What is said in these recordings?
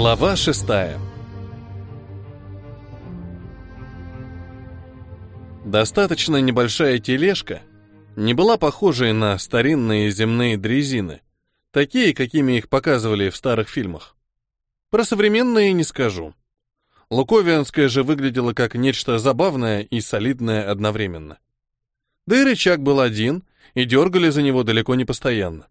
Глава шестая Достаточно небольшая тележка не была похожей на старинные земные дрезины, такие, какими их показывали в старых фильмах. Про современные не скажу. Луковианская же выглядела как нечто забавное и солидное одновременно. Да и рычаг был один, и дергали за него далеко не постоянно.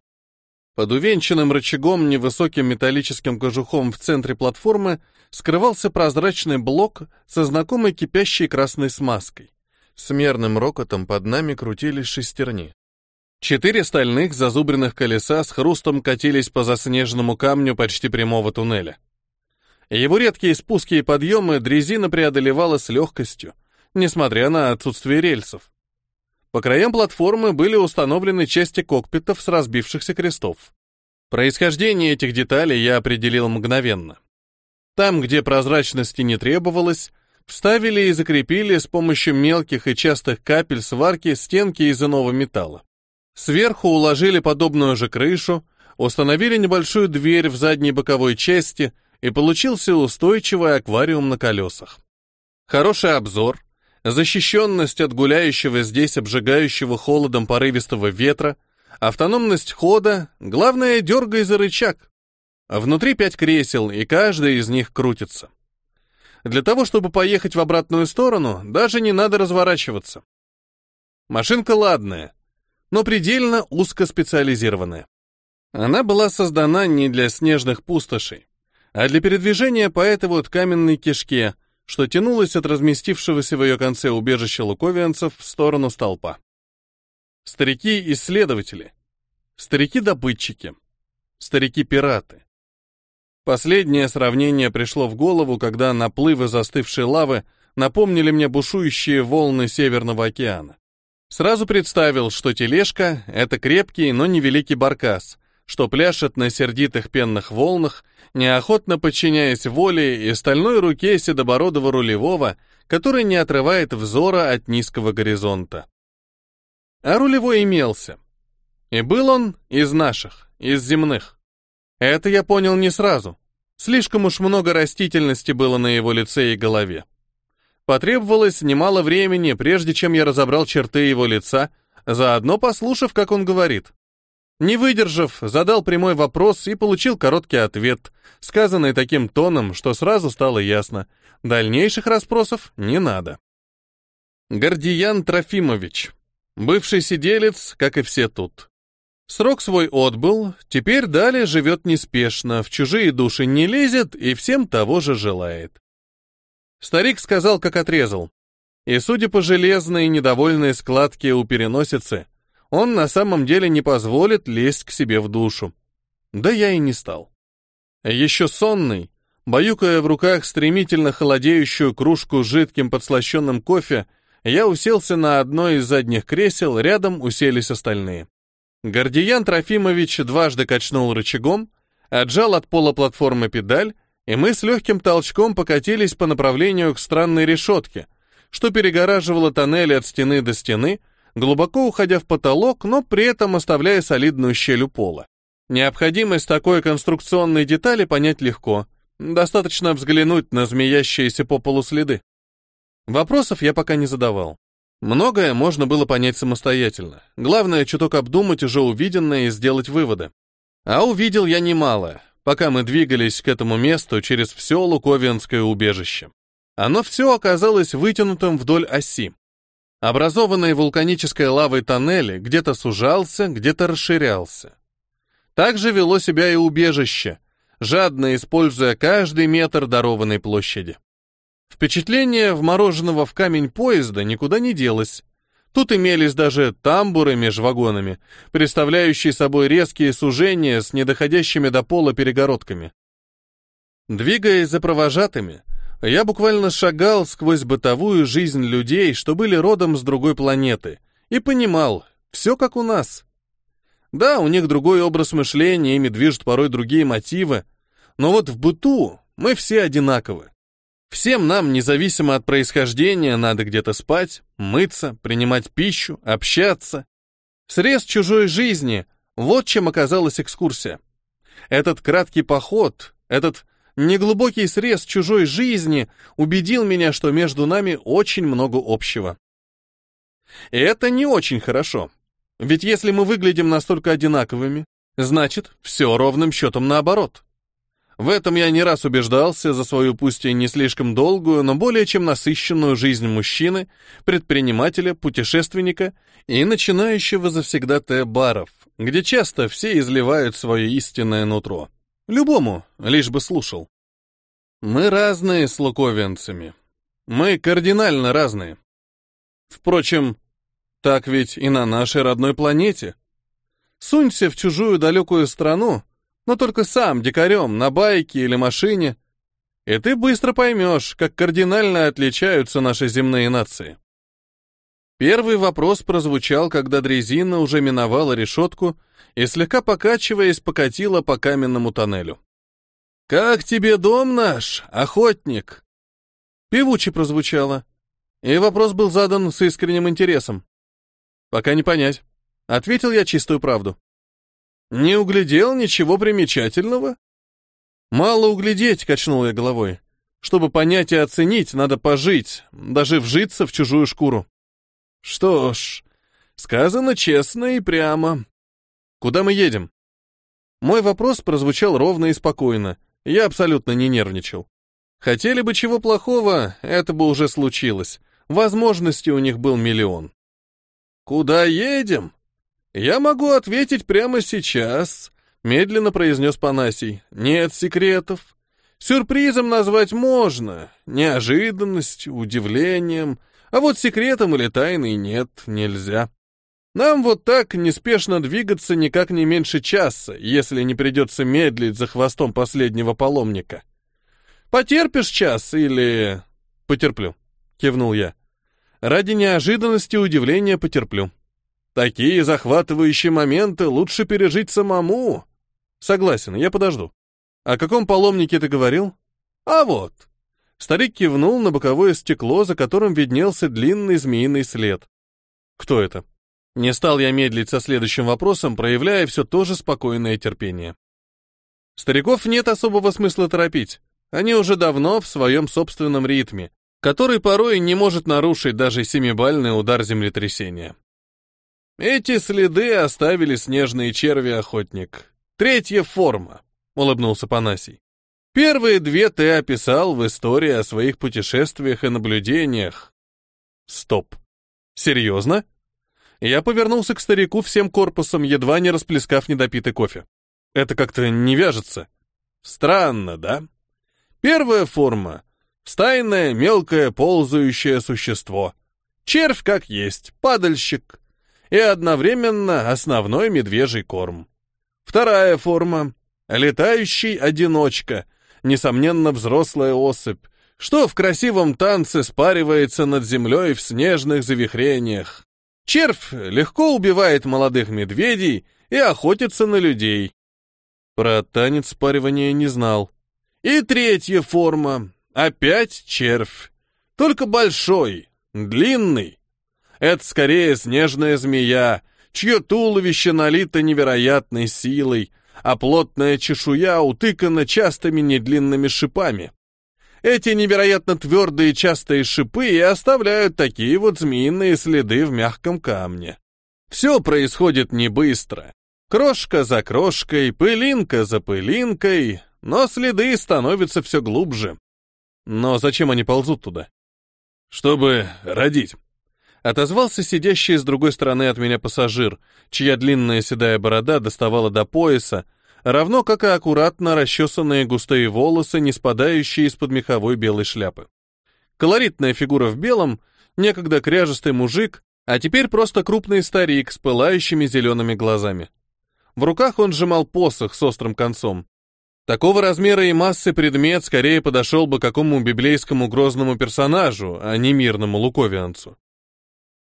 Под увенчанным рычагом невысоким металлическим кожухом в центре платформы скрывался прозрачный блок со знакомой кипящей красной смазкой. С мерным рокотом под нами крутились шестерни. Четыре стальных зазубренных колеса с хрустом катились по заснеженному камню почти прямого туннеля. Его редкие спуски и подъемы дрезина преодолевала с легкостью, несмотря на отсутствие рельсов. По краям платформы были установлены части кокпитов с разбившихся крестов. Происхождение этих деталей я определил мгновенно. Там, где прозрачности не требовалось, вставили и закрепили с помощью мелких и частых капель сварки стенки из иного металла. Сверху уложили подобную же крышу, установили небольшую дверь в задней боковой части, и получился устойчивый аквариум на колесах. Хороший обзор, защищенность от гуляющего здесь обжигающего холодом порывистого ветра, автономность хода, главное, дергай за рычаг. Внутри пять кресел, и каждое из них крутится. Для того, чтобы поехать в обратную сторону, даже не надо разворачиваться. Машинка ладная, но предельно узкоспециализированная. Она была создана не для снежных пустошей, а для передвижения по этой вот каменной кишке — что тянулось от разместившегося в ее конце убежища луковианцев в сторону столпа. Старики-исследователи, старики-добытчики, старики-пираты. Последнее сравнение пришло в голову, когда наплывы застывшей лавы напомнили мне бушующие волны Северного океана. Сразу представил, что тележка — это крепкий, но невеликий баркас, что пляшет на сердитых пенных волнах неохотно подчиняясь воле и стальной руке седобородого рулевого, который не отрывает взора от низкого горизонта. А рулевой имелся. И был он из наших, из земных. Это я понял не сразу. Слишком уж много растительности было на его лице и голове. Потребовалось немало времени, прежде чем я разобрал черты его лица, заодно послушав, как он говорит. Не выдержав, задал прямой вопрос и получил короткий ответ, сказанный таким тоном, что сразу стало ясно. Дальнейших расспросов не надо. Гордиян Трофимович. Бывший сиделец, как и все тут. Срок свой отбыл, теперь далее живет неспешно, в чужие души не лезет и всем того же желает. Старик сказал, как отрезал. И, судя по железной недовольной складке у переносицы, он на самом деле не позволит лезть к себе в душу. Да я и не стал. Еще сонный, баюкая в руках стремительно холодеющую кружку с жидким подслащенным кофе, я уселся на одно из задних кресел, рядом уселись остальные. Гордиян Трофимович дважды качнул рычагом, отжал от пола платформы педаль, и мы с легким толчком покатились по направлению к странной решетке, что перегораживало тоннель от стены до стены, глубоко уходя в потолок, но при этом оставляя солидную щель у пола. Необходимость такой конструкционной детали понять легко. Достаточно взглянуть на змеящиеся по полу следы. Вопросов я пока не задавал. Многое можно было понять самостоятельно. Главное, чуток обдумать уже увиденное и сделать выводы. А увидел я немало, пока мы двигались к этому месту через все Луковенское убежище. Оно все оказалось вытянутым вдоль оси. Образованный вулканической лавой тоннели где-то сужался, где-то расширялся. Также вело себя и убежище, жадно используя каждый метр дарованной площади. Впечатление вмороженного в камень поезда никуда не делось. Тут имелись даже тамбуры между вагонами, представляющие собой резкие сужения с недоходящими до пола перегородками. Двигаясь за провожатыми, я буквально шагал сквозь бытовую жизнь людей, что были родом с другой планеты, и понимал, все как у нас. Да, у них другой образ мышления, ими движут порой другие мотивы, но вот в быту мы все одинаковы. Всем нам, независимо от происхождения, надо где-то спать, мыться, принимать пищу, общаться. Срез чужой жизни — вот чем оказалась экскурсия. Этот краткий поход, этот Неглубокий срез чужой жизни убедил меня, что между нами очень много общего. И это не очень хорошо. Ведь если мы выглядим настолько одинаковыми, значит, все ровным счетом наоборот. В этом я не раз убеждался за свою пусть и не слишком долгую, но более чем насыщенную жизнь мужчины, предпринимателя, путешественника и начинающего завсегдатая баров, где часто все изливают свое истинное нутро. Любому, лишь бы слушал. Мы разные с луковенцами. Мы кардинально разные. Впрочем, так ведь и на нашей родной планете. Сунься в чужую далекую страну, но только сам, дикарем, на байке или машине, и ты быстро поймешь, как кардинально отличаются наши земные нации. Первый вопрос прозвучал, когда дрезина уже миновала решетку и, слегка покачиваясь, покатила по каменному тоннелю. «Как тебе дом наш, охотник?» Певуче прозвучало, и вопрос был задан с искренним интересом. «Пока не понять», — ответил я чистую правду. «Не углядел ничего примечательного?» «Мало углядеть», — качнул я головой. «Чтобы понять и оценить, надо пожить, даже вжиться в чужую шкуру». «Что ж, сказано честно и прямо. Куда мы едем?» Мой вопрос прозвучал ровно и спокойно. Я абсолютно не нервничал. Хотели бы чего плохого, это бы уже случилось. Возможностей у них был миллион. «Куда едем?» «Я могу ответить прямо сейчас», — медленно произнес Панасий. «Нет секретов. Сюрпризом назвать можно, неожиданностью, удивлением, а вот секретом или тайной нет, нельзя. Нам вот так неспешно двигаться никак не меньше часа, если не придется медлить за хвостом последнего паломника. Потерпишь час или... Потерплю, кивнул я. Ради неожиданности и удивления потерплю. Такие захватывающие моменты лучше пережить самому. Согласен, я подожду. О каком паломнике ты говорил? А вот. Старик кивнул на боковое стекло, за которым виднелся длинный змеиный след. Кто это? Не стал я медлить со следующим вопросом, проявляя все то же спокойное терпение. Стариков нет особого смысла торопить. Они уже давно в своем собственном ритме, который порой не может нарушить даже семибальный удар землетрясения. Эти следы оставили снежные черви-охотник. Третья форма, улыбнулся Панасий. Первые две ты описал в истории о своих путешествиях и наблюдениях. Стоп. Серьезно? Я повернулся к старику всем корпусом, едва не расплескав недопитый кофе. Это как-то не вяжется. Странно, да? Первая форма — стайное, мелкое, ползающее существо. Червь как есть, падальщик. И одновременно основной медвежий корм. Вторая форма — летающий одиночка, несомненно, взрослая особь, что в красивом танце спаривается над землей в снежных завихрениях. Червь легко убивает молодых медведей и охотится на людей. Про танец спаривания не знал. И третья форма. Опять червь. Только большой, длинный. Это скорее снежная змея, чье туловище налито невероятной силой, а плотная чешуя утыкана частыми недлинными шипами. Эти невероятно твердые частые шипы и оставляют такие вот змеиные следы в мягком камне. Все происходит не быстро. Крошка за крошкой, пылинка за пылинкой, но следы становятся все глубже. Но зачем они ползут туда? Чтобы родить. Отозвался сидящий с другой стороны от меня пассажир, чья длинная седая борода доставала до пояса, равно как и аккуратно расчесанные густые волосы, не спадающие из-под меховой белой шляпы. Колоритная фигура в белом, некогда кряжестый мужик, а теперь просто крупный старик с пылающими зелеными глазами. В руках он сжимал посох с острым концом. Такого размера и массы предмет скорее подошел бы какому библейскому грозному персонажу, а не мирному луковианцу.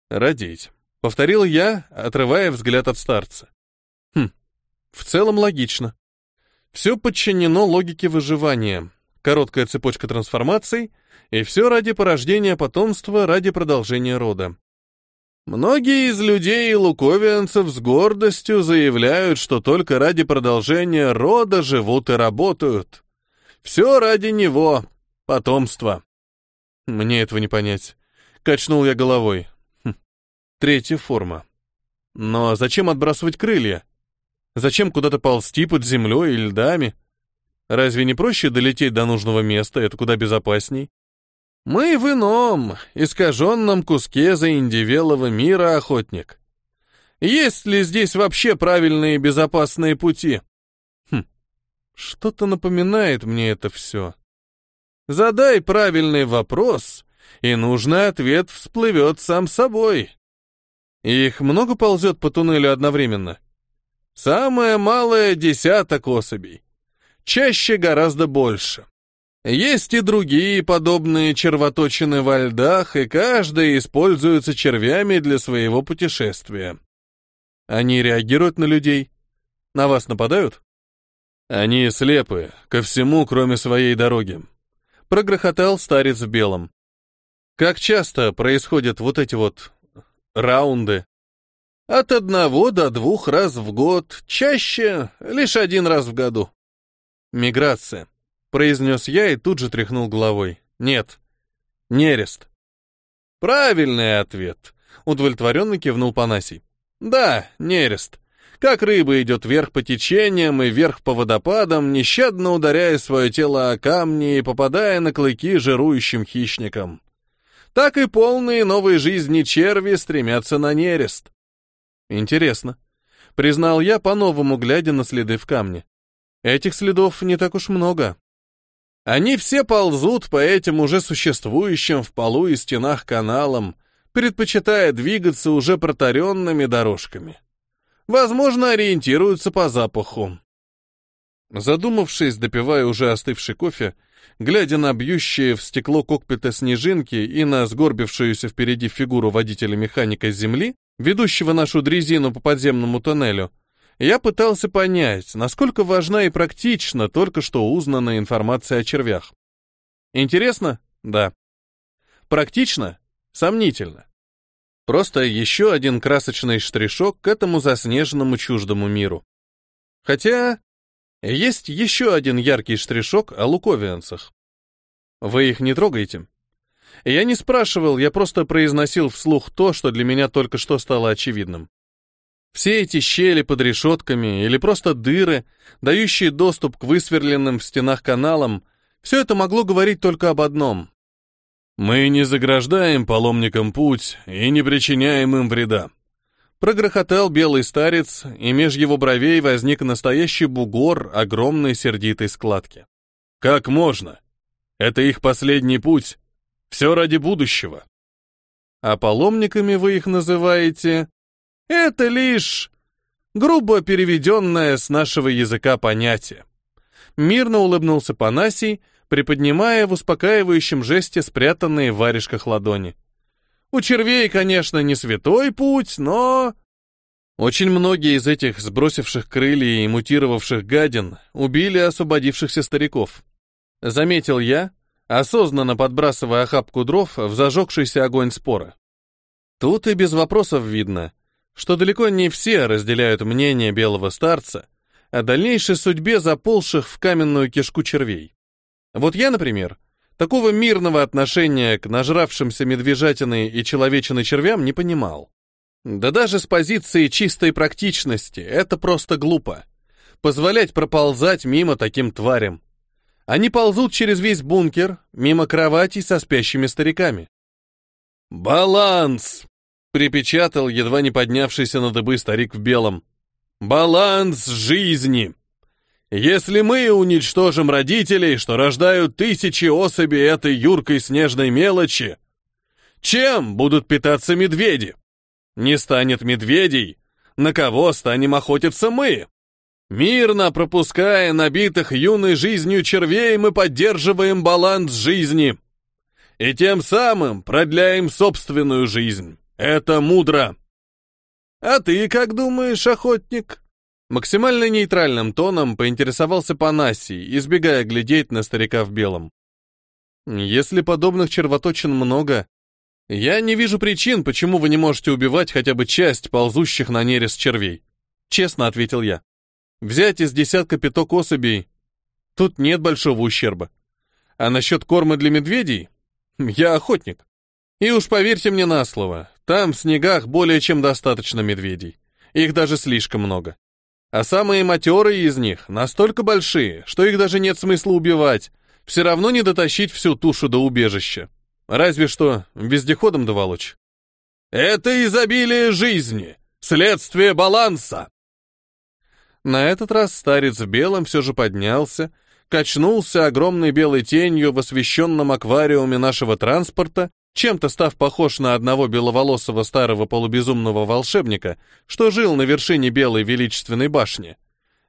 «Родить», — повторил я, отрывая взгляд от старца. В целом логично. Все подчинено логике выживания. Короткая цепочка трансформаций, и все ради порождения потомства, ради продолжения рода. Многие из людей и луковианцев с гордостью заявляют, что только ради продолжения рода живут и работают. Все ради него. Потомство. Мне этого не понять. Качнул я головой. Хм. Третья форма. Но зачем отбрасывать крылья? Зачем куда-то ползти под землей и льдами? Разве не проще долететь до нужного места, это куда безопасней? Мы в ином, искаженном куске заиндивелого мира, охотник. Есть ли здесь вообще правильные безопасные пути? Хм, что-то напоминает мне это все. Задай правильный вопрос, и нужный ответ всплывет сам собой. Их много ползет по туннелю одновременно? Самое малое — десяток особей. Чаще гораздо больше. Есть и другие подобные червоточины во льдах, и каждая используется червями для своего путешествия. Они реагируют на людей? На вас нападают? Они слепы ко всему, кроме своей дороги. Прогрохотал старец в белом. Как часто происходят вот эти вот раунды? От одного до двух раз в год, чаще лишь один раз в году. Миграция, произнес я и тут же тряхнул головой. Нет, нерест. Правильный ответ, удовлетворенно кивнул Панасий. Да, нерест. Как рыба идет вверх по течениям и вверх по водопадам, нещадно ударяя свое тело о камни и попадая на клыки жирующим хищникам. Так и полные новой жизни черви стремятся на нерест. Интересно. Признал я, по-новому глядя на следы в камне. Этих следов не так уж много. Они все ползут по этим уже существующим в полу и стенах каналам, предпочитая двигаться уже протаренными дорожками. Возможно, ориентируются по запаху. Задумавшись, допивая уже остывший кофе, глядя на бьющие в стекло кокпита снежинки и на сгорбившуюся впереди фигуру водителя-механика земли, ведущего нашу дрезину по подземному тоннелю, я пытался понять, насколько важна и практична только что узнанная информация о червях. Интересно? Да. Практично? Сомнительно. Просто еще один красочный штришок к этому заснеженному чуждому миру. Хотя есть еще один яркий штришок о луковианцах. Вы их не трогаете? Я не спрашивал, я просто произносил вслух то, что для меня только что стало очевидным. Все эти щели под решетками или просто дыры, дающие доступ к высверленным в стенах каналам, все это могло говорить только об одном. «Мы не заграждаем паломникам путь и не причиняем им вреда», Прогрохотал белый старец, и меж его бровей возник настоящий бугор огромной сердитой складки. «Как можно? Это их последний путь. Все ради будущего». «А паломниками вы их называете?» Это лишь грубо переведенное с нашего языка понятие. Мирно улыбнулся Панасий, приподнимая в успокаивающем жесте спрятанные в варежках ладони. У червей, конечно, не святой путь, но... Очень многие из этих сбросивших крылья и мутировавших гадин убили освободившихся стариков. Заметил я, осознанно подбрасывая охапку дров в зажегшийся огонь спора. Тут и без вопросов видно — что далеко не все разделяют мнение белого старца о дальнейшей судьбе заползших в каменную кишку червей. Вот я, например, такого мирного отношения к нажравшимся медвежатиной и человечиной червям не понимал. Да даже с позиции чистой практичности это просто глупо. Позволять проползать мимо таким тварям. Они ползут через весь бункер, мимо кроватей со спящими стариками. «Баланс!» припечатал едва не поднявшийся на дыбы старик в белом. «Баланс жизни! Если мы уничтожим родителей, что рождают тысячи особей этой юркой снежной мелочи, чем будут питаться медведи? Не станет медведей, на кого станем охотиться мы?» Мирно пропуская набитых юной жизнью червей, мы поддерживаем баланс жизни. И тем самым продляем собственную жизнь. Это мудро. А ты как думаешь, охотник? Максимально нейтральным тоном поинтересовался Панасий, избегая глядеть на старика в белом. Если подобных червоточин много, я не вижу причин, почему вы не можете убивать хотя бы часть ползущих на нерест червей. Честно ответил я. Взять из десятка пяток особей. Тут нет большого ущерба. А насчет корма для медведей? Я охотник. И уж поверьте мне на слово, там в снегах более чем достаточно медведей. Их даже слишком много. А самые матерые из них настолько большие, что их даже нет смысла убивать. Все равно не дотащить всю тушу до убежища. Разве что вездеходом доволочь. Это изобилие жизни, следствие баланса. На этот раз старец в белом все же поднялся, качнулся огромной белой тенью в освещенном аквариуме нашего транспорта, чем-то став похож на одного беловолосого старого полубезумного волшебника, что жил на вершине белой величественной башни.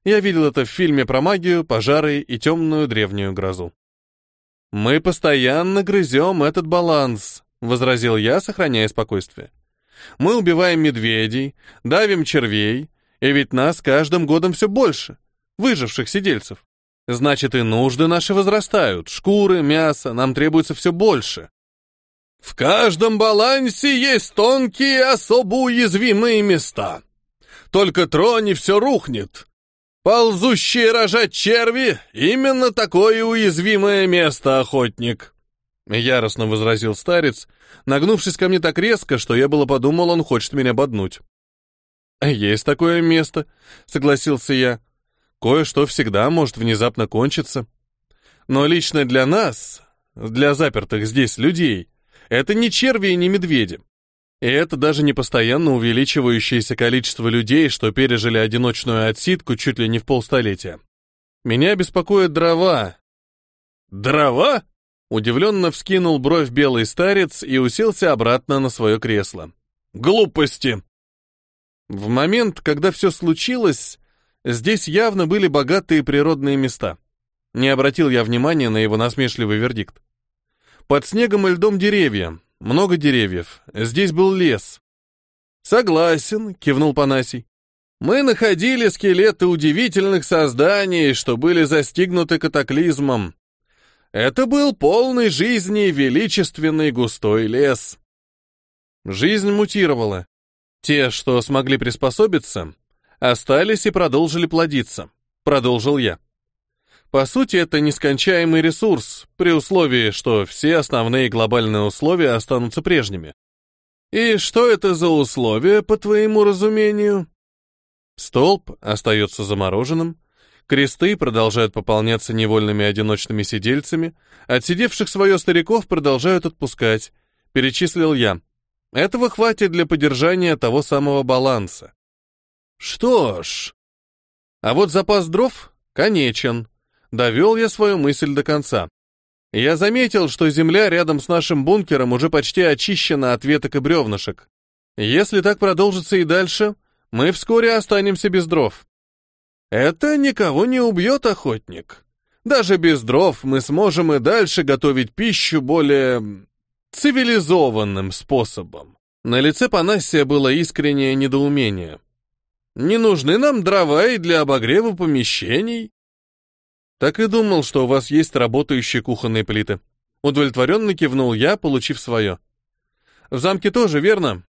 Я видел это в фильме про магию, пожары и темную древнюю грозу. «Мы постоянно грызем этот баланс», — возразил я, сохраняя спокойствие. «Мы убиваем медведей, давим червей, и ведь нас каждым годом все больше, выживших сидельцев. Значит, и нужды наши возрастают, шкуры, мясо, нам требуется все больше. В каждом балансе есть тонкие, особо уязвимые места. Только тронь, и все рухнет. Ползущие рожать черви — именно такое уязвимое место, охотник. Яростно возразил старец, нагнувшись ко мне так резко, что я было подумал, он хочет меня боднуть. «Есть такое место», — согласился я. «Кое-что всегда может внезапно кончиться. Но лично для нас, для запертых здесь людей, это не черви и не медведи. И это даже не постоянно увеличивающееся количество людей, что пережили одиночную отсидку чуть ли не в полстолетия. Меня беспокоят дрова. Дрова? Удивленно вскинул бровь белый старец и уселся обратно на свое кресло. Глупости! В момент, когда все случилось, здесь явно были богатые природные места. Не обратил я внимания на его насмешливый вердикт. Под снегом и льдом деревья. Много деревьев. Здесь был лес. Согласен, кивнул Панасий. Мы находили скелеты удивительных созданий, что были застигнуты катаклизмом. Это был полный жизни величественный густой лес. Жизнь мутировала. Те, что смогли приспособиться, остались и продолжили плодиться. Продолжил я. По сути, это нескончаемый ресурс, при условии, что все основные глобальные условия останутся прежними. И что это за условия, по твоему разумению? Столб остается замороженным, кресты продолжают пополняться невольными одиночными сидельцами, отсидевших свое стариков продолжают отпускать, перечислил я. Этого хватит для поддержания того самого баланса. Что ж... А вот запас дров конечен, Довел я свою мысль до конца. Я заметил, что земля рядом с нашим бункером уже почти очищена от веток и бревнышек. Если так продолжится и дальше, мы вскоре останемся без дров. Это никого не убьет, охотник. Даже без дров мы сможем и дальше готовить пищу более цивилизованным способом. На лице Панассия было искреннее недоумение. Не нужны нам дрова и для обогрева помещений, так и думал, что у вас есть работающие кухонные плиты. Удовлетворенно кивнул я, получив свое. В замке тоже, верно?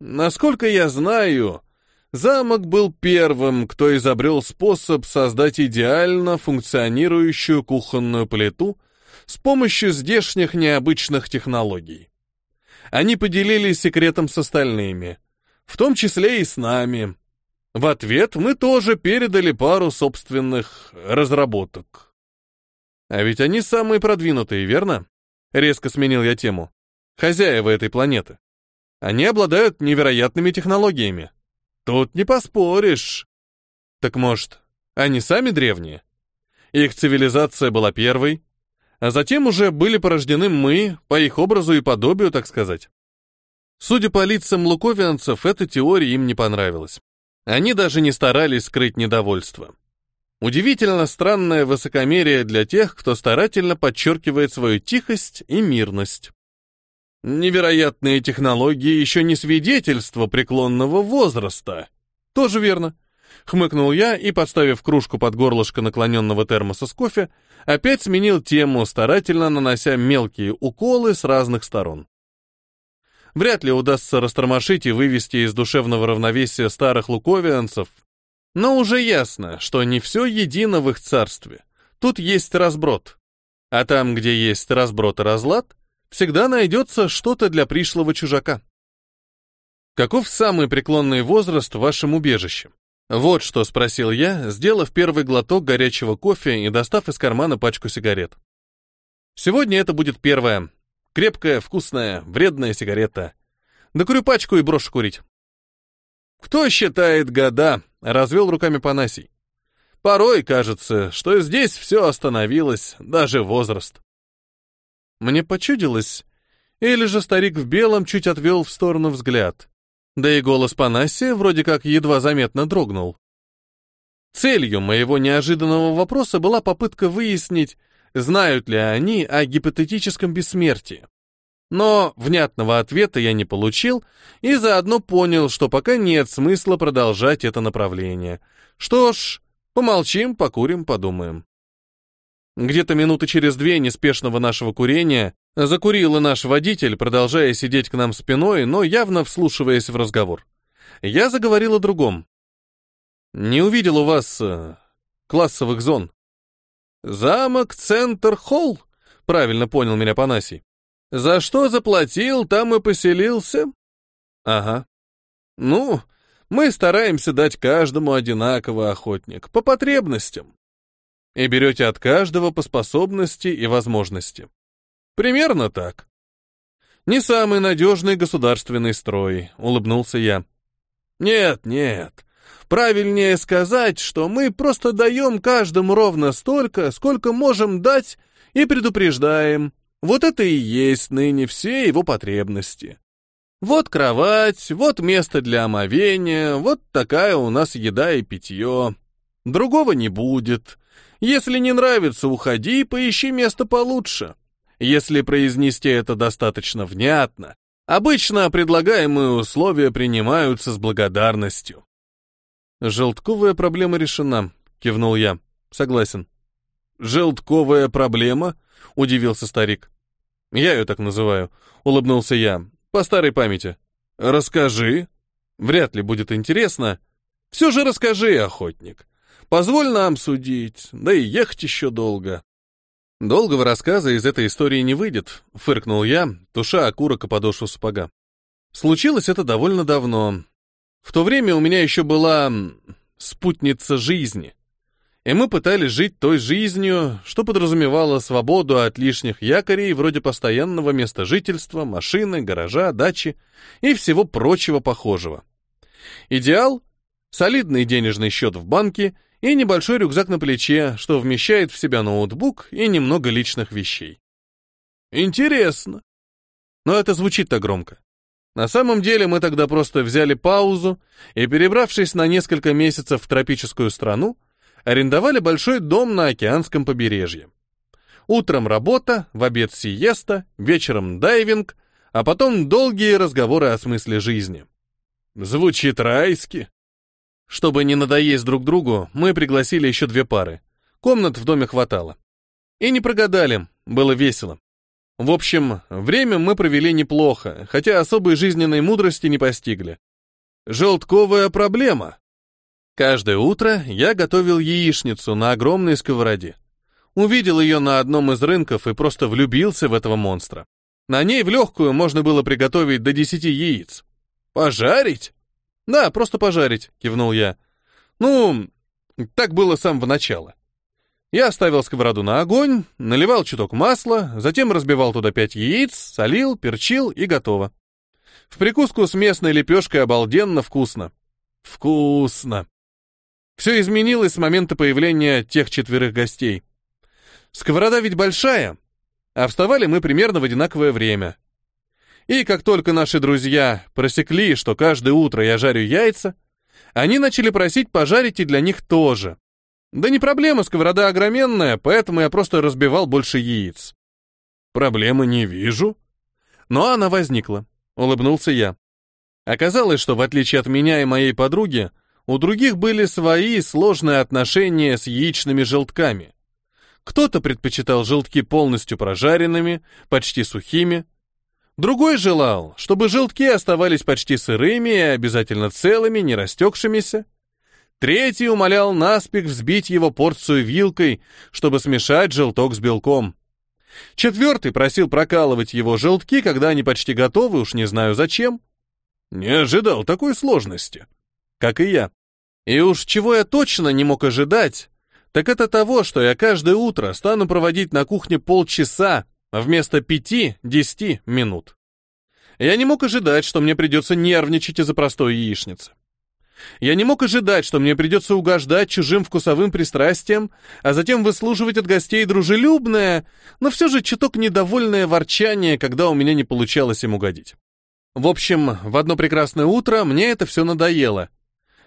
Насколько я знаю, замок был первым, кто изобрел способ создать идеально функционирующую кухонную плиту с помощью здешних необычных технологий. Они поделились секретом с остальными, в том числе и с нами. В ответ мы тоже передали пару собственных разработок. А ведь они самые продвинутые, верно? Резко сменил я тему. Хозяева этой планеты. Они обладают невероятными технологиями. Тут не поспоришь. Так может, они сами древние? Их цивилизация была первой, а затем уже были порождены мы, по их образу и подобию, так сказать. Судя по лицам луковианцев, эта теория им не понравилась. Они даже не старались скрыть недовольство. Удивительно странное высокомерие для тех, кто старательно подчеркивает свою тихость и мирность. Невероятные технологии еще не свидетельство преклонного возраста. Тоже верно. Хмыкнул я и, подставив кружку под горлышко наклоненного термоса с кофе, опять сменил тему, старательно нанося мелкие уколы с разных сторон. Вряд ли удастся растормошить и вывести из душевного равновесия старых луковианцев, но уже ясно, что не все едино в их царстве. тут есть разброд. А там, где есть разброд и разлад, всегда найдется что-то для пришлого чужака. Каков самый преклонный возраст в вашем убежище? Вот что спросил я, сделав первый глоток горячего кофе и достав из кармана пачку сигарет. Сегодня это будет первая. Крепкая, вкусная, вредная сигарета. Докурю пачку и брошу курить. Кто считает года? Развел руками Панасий. Порой кажется, что здесь все остановилось, даже возраст. Мне почудилось, или же старик в белом чуть отвел в сторону взгляд. Да и голос Панасия вроде как едва заметно дрогнул. Целью моего неожиданного вопроса была попытка выяснить, знают ли они о гипотетическом бессмертии. Но внятного ответа я не получил и заодно понял, что пока нет смысла продолжать это направление. Что ж, помолчим, покурим, подумаем. Где-то минуты через две неспешного нашего курения закурил и наш водитель, продолжая сидеть к нам спиной, но явно вслушиваясь в разговор. Я заговорил о другом. Не увидел у вас э, классовых зон. Замок Центр-Холл, правильно понял меня Панасий. За что заплатил, там и поселился? Ага. Ну, мы стараемся дать каждому одинаково, охотник, по потребностям. И берете от каждого по способности и возможности. Примерно так. Не самый надежный государственный строй, улыбнулся я. Нет, нет. Правильнее сказать, что мы просто даем каждому ровно столько, сколько можем дать, и предупреждаем, вот это и есть ныне все его потребности. Вот кровать, вот место для омовения, вот такая у нас еда и питье. Другого не будет. Если не нравится, уходи поищи место получше. Если произнести это достаточно внятно, обычно предлагаемые условия принимаются с благодарностью. «Желтковая проблема решена», — кивнул я. «Согласен». «Желтковая проблема?» — удивился старик. «Я ее так называю», — улыбнулся я, по старой памяти. «Расскажи». «Вряд ли будет интересно». «Все же расскажи, охотник. Позволь нам судить, да и ехать еще долго». «Долгого рассказа из этой истории не выйдет», — фыркнул я, туша окурок и подошву сапога. Случилось это довольно давно. В то время у меня еще была спутница жизни и мы пытались жить той жизнью, что подразумевало свободу от лишних якорей, вроде постоянного места жительства, машины, гаража, дачи и всего прочего похожего. Идеал — солидный денежный счет в банке и небольшой рюкзак на плече, что вмещает в себя ноутбук и немного личных вещей. Интересно. Но это звучит так громко. На самом деле мы тогда просто взяли паузу и, перебравшись на несколько месяцев в тропическую страну, арендовали большой дом на океанском побережье. Утром работа, в обед сиеста, вечером дайвинг, а потом долгие разговоры о смысле жизни. Звучит райски. Чтобы не надоесть друг другу, мы пригласили еще две пары. Комнат в доме хватало. И не прогадали, было весело. В общем, время мы провели неплохо, хотя особой жизненной мудрости не постигли. Желтковая проблема. Каждое утро я готовил яичницу на огромной сковороде. Увидел ее на одном из рынков и просто влюбился в этого монстра. На ней в легкую можно было приготовить до десяти яиц. «Пожарить?» «Да, просто пожарить», — кивнул я. «Ну, так было с самого начала». Я ставил сковороду на огонь, наливал чуток масла, затем разбивал туда пять яиц, солил, перчил и готово. В прикуску с местной лепешкой обалденно вкусно. Вкусно. Все изменилось с момента появления тех четверых гостей. Сковорода ведь большая, а вставали мы примерно в одинаковое время. И как только наши друзья просекли, что каждое утро я жарю яйца, они начали просить пожарить и для них тоже. Да не проблема, сковорода огроменная, поэтому я просто разбивал больше яиц. Проблемы не вижу. Но она возникла, улыбнулся я. Оказалось, что в отличие от меня и моей подруги, у других были свои сложные отношения с яичными желтками. Кто-то предпочитал желтки полностью прожаренными, почти сухими. Другой желал, чтобы желтки оставались почти сырыми и обязательно целыми, не растекшимися. Третий умолял наспех взбить его порцию вилкой, чтобы смешать желток с белком. Четвертый просил прокалывать его желтки, когда они почти готовы, уж не знаю зачем. Не ожидал такой сложности. Как и я. И уж чего я точно не мог ожидать, так это того, что я каждое утро стану проводить на кухне полчаса вместо пяти-десяти минут. Я не мог ожидать, что мне придется нервничать из-за простой яичницы. Я не мог ожидать, что мне придется угождать чужим вкусовым пристрастиям, а затем выслуживать от гостей дружелюбное, но все же чуток недовольное ворчание, когда у меня не получалось им угодить. В общем, в одно прекрасное утро мне это все надоело.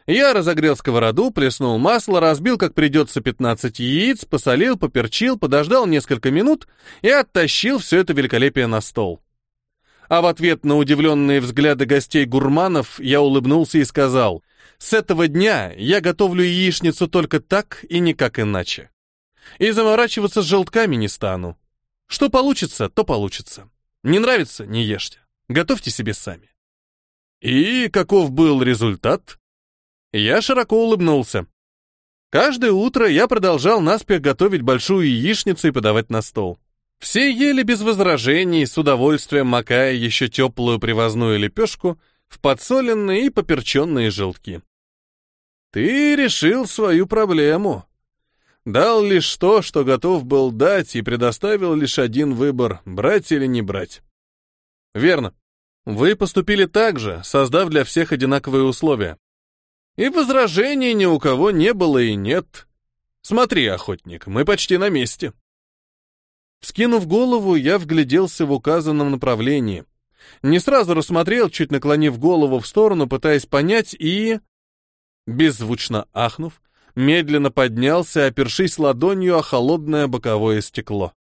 Я разогрел сковороду, плеснул масло, разбил, как придется, 15 яиц, посолил, поперчил, подождал несколько минут и оттащил все это великолепие на стол. А в ответ на удивленные взгляды гостей-гурманов я улыбнулся и сказал, «С этого дня я готовлю яичницу только так и никак иначе. И заморачиваться с желтками не стану. Что получится, то получится. Не нравится — не ешьте. Готовьте себе сами». И каков был результат? Я широко улыбнулся. Каждое утро я продолжал наспех готовить большую яичницу и подавать на стол. Все ели без возражений, с удовольствием макая еще теплую привозную лепешку в подсоленные и поперченные желтки. Ты решил свою проблему. Дал лишь то, что готов был дать, и предоставил лишь один выбор — брать или не брать. Верно. Вы поступили так же, создав для всех одинаковые условия. И возражений ни у кого не было и нет. Смотри, охотник, мы почти на месте. Вскинув голову, я вгляделся в указанном направлении. Не сразу рассмотрел, чуть наклонив голову в сторону, пытаясь понять, и... Беззвучно ахнув, медленно поднялся, опершись ладонью о холодное боковое стекло.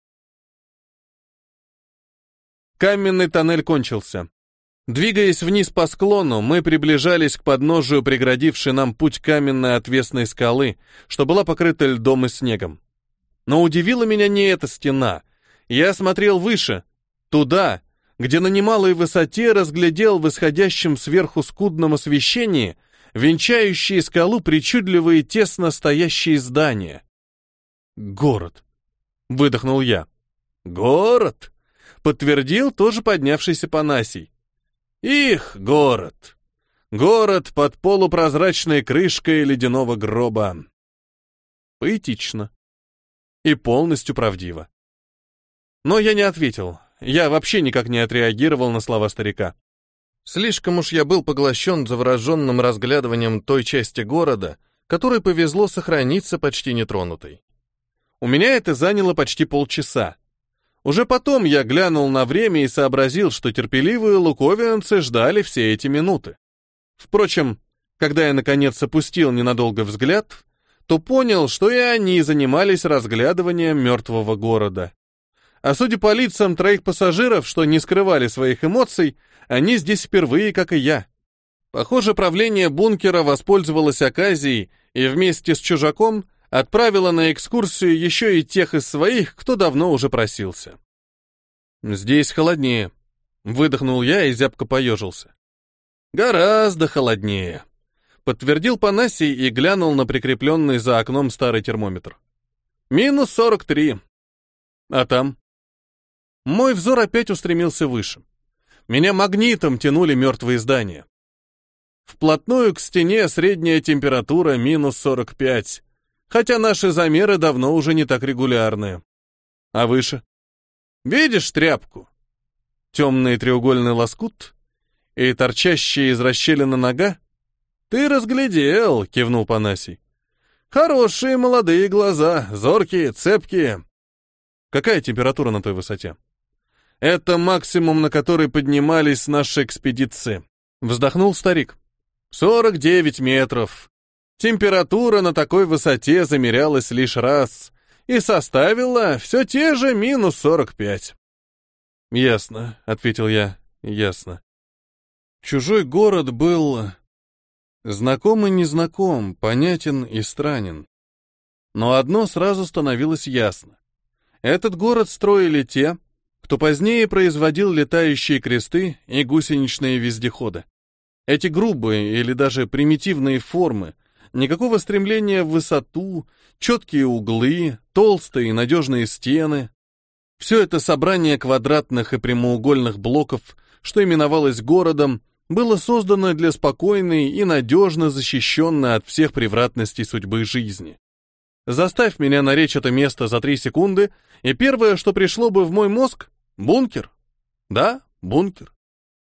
Каменный тоннель кончился. Двигаясь вниз по склону, мы приближались к подножию преградившей нам путь каменной отвесной скалы, что была покрыта льдом и снегом. Но удивила меня не эта стена. Я смотрел выше, туда, где на немалой высоте разглядел в исходящем сверху скудном освещении венчающие скалу причудливые тесно стоящие здания. «Город», — выдохнул я. «Город», — подтвердил тоже поднявшийся Панасий. Их город. Город под полупрозрачной крышкой ледяного гроба. Поэтично. И полностью правдиво. Но я не ответил. Я вообще никак не отреагировал на слова старика. Слишком уж я был поглощен завороженным разглядыванием той части города, которой повезло сохраниться почти нетронутой. У меня это заняло почти полчаса. Уже потом я глянул на время и сообразил, что терпеливые луковианцы ждали все эти минуты. Впрочем, когда я наконец опустил ненадолго взгляд, то понял, что и они занимались разглядыванием мертвого города. А судя по лицам троих пассажиров, что не скрывали своих эмоций, они здесь впервые, как и я. Похоже, правление бункера воспользовалось оказией и вместе с чужаком отправила на экскурсию еще и тех из своих, кто давно уже просился. «Здесь холоднее», — выдохнул я и зябко поежился. «Гораздо холоднее», — подтвердил Панасий и глянул на прикрепленный за окном старый термометр. «Минус сорок три. А там?» Мой взор опять устремился выше. Меня магнитом тянули мертвые здания. Вплотную к стене средняя температура минус сорок пять хотя наши замеры давно уже не так регулярные. А выше? Видишь тряпку? Темный треугольный лоскут и торчащая из расщелины нога? Ты разглядел, кивнул Панасий. Хорошие молодые глаза, зоркие, цепкие. Какая температура на той высоте? Это максимум, на который поднимались наши экспедиции. Вздохнул старик. Сорок девять метров. Температура на такой высоте замерялась лишь раз и составила все те же минус 45. «Ясно», — ответил я, — «ясно». Чужой город был знаком и незнаком, понятен и странен. Но одно сразу становилось ясно. Этот город строили те, кто позднее производил летающие кресты и гусеничные вездеходы. Эти грубые или даже примитивные формы — никакого стремления в высоту, четкие углы, толстые и надежные стены. Все это собрание квадратных и прямоугольных блоков, что именовалось городом, было создано для спокойной и надежно защищенной от всех превратностей судьбы жизни. Заставь меня наречь это место за три секунды, и первое, что пришло бы в мой мозг — бункер. Да, бункер.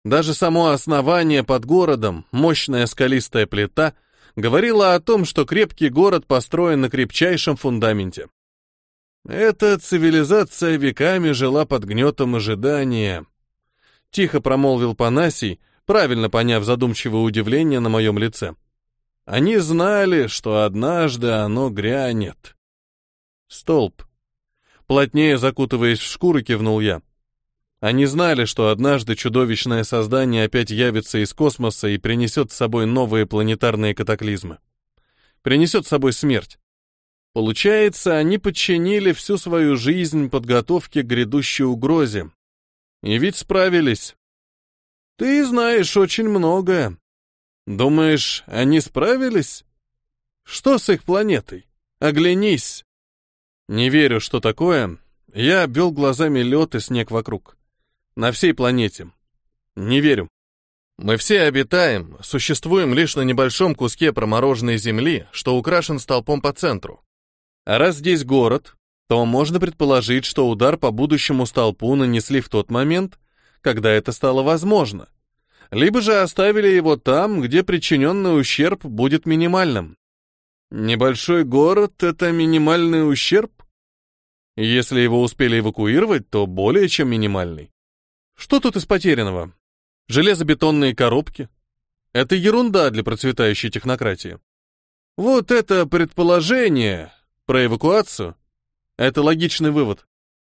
Даже само основание под городом, мощная скалистая плита, говорило о том, что крепкий город построен на крепчайшем фундаменте. Эта цивилизация веками жила под гнетом ожидания. Тихо промолвил Панасий, правильно поняв задумчивое удивление на моем лице. Они знали, что однажды оно грянет. Столб. Плотнее закутываясь в шкуру, кивнул я. Они знали, что однажды чудовищное создание опять явится из космоса и принесет с собой новые планетарные катаклизмы. Принесет с собой смерть. Получается, они подчинили всю свою жизнь подготовке к грядущей угрозе. И ведь справились. Ты знаешь очень многое. Думаешь, они справились? Что с их планетой? Оглянись. Не верю, что такое. Я обвел глазами лед и снег вокруг. На всей планете. Не верю. Мы все обитаем, существуем лишь на небольшом куске промороженной земли, что украшен столпом по центру. А раз здесь город, то можно предположить, что удар по будущему столпу нанесли в тот момент, когда это стало возможно, либо же оставили его там, где причиненный ущерб будет минимальным. Небольшой город — это минимальный ущерб? Если его успели эвакуировать, то более чем минимальный. Что тут из потерянного? Железобетонные коробки? Это ерунда для процветающей технократии. Вот это предположение про эвакуацию — это логичный вывод.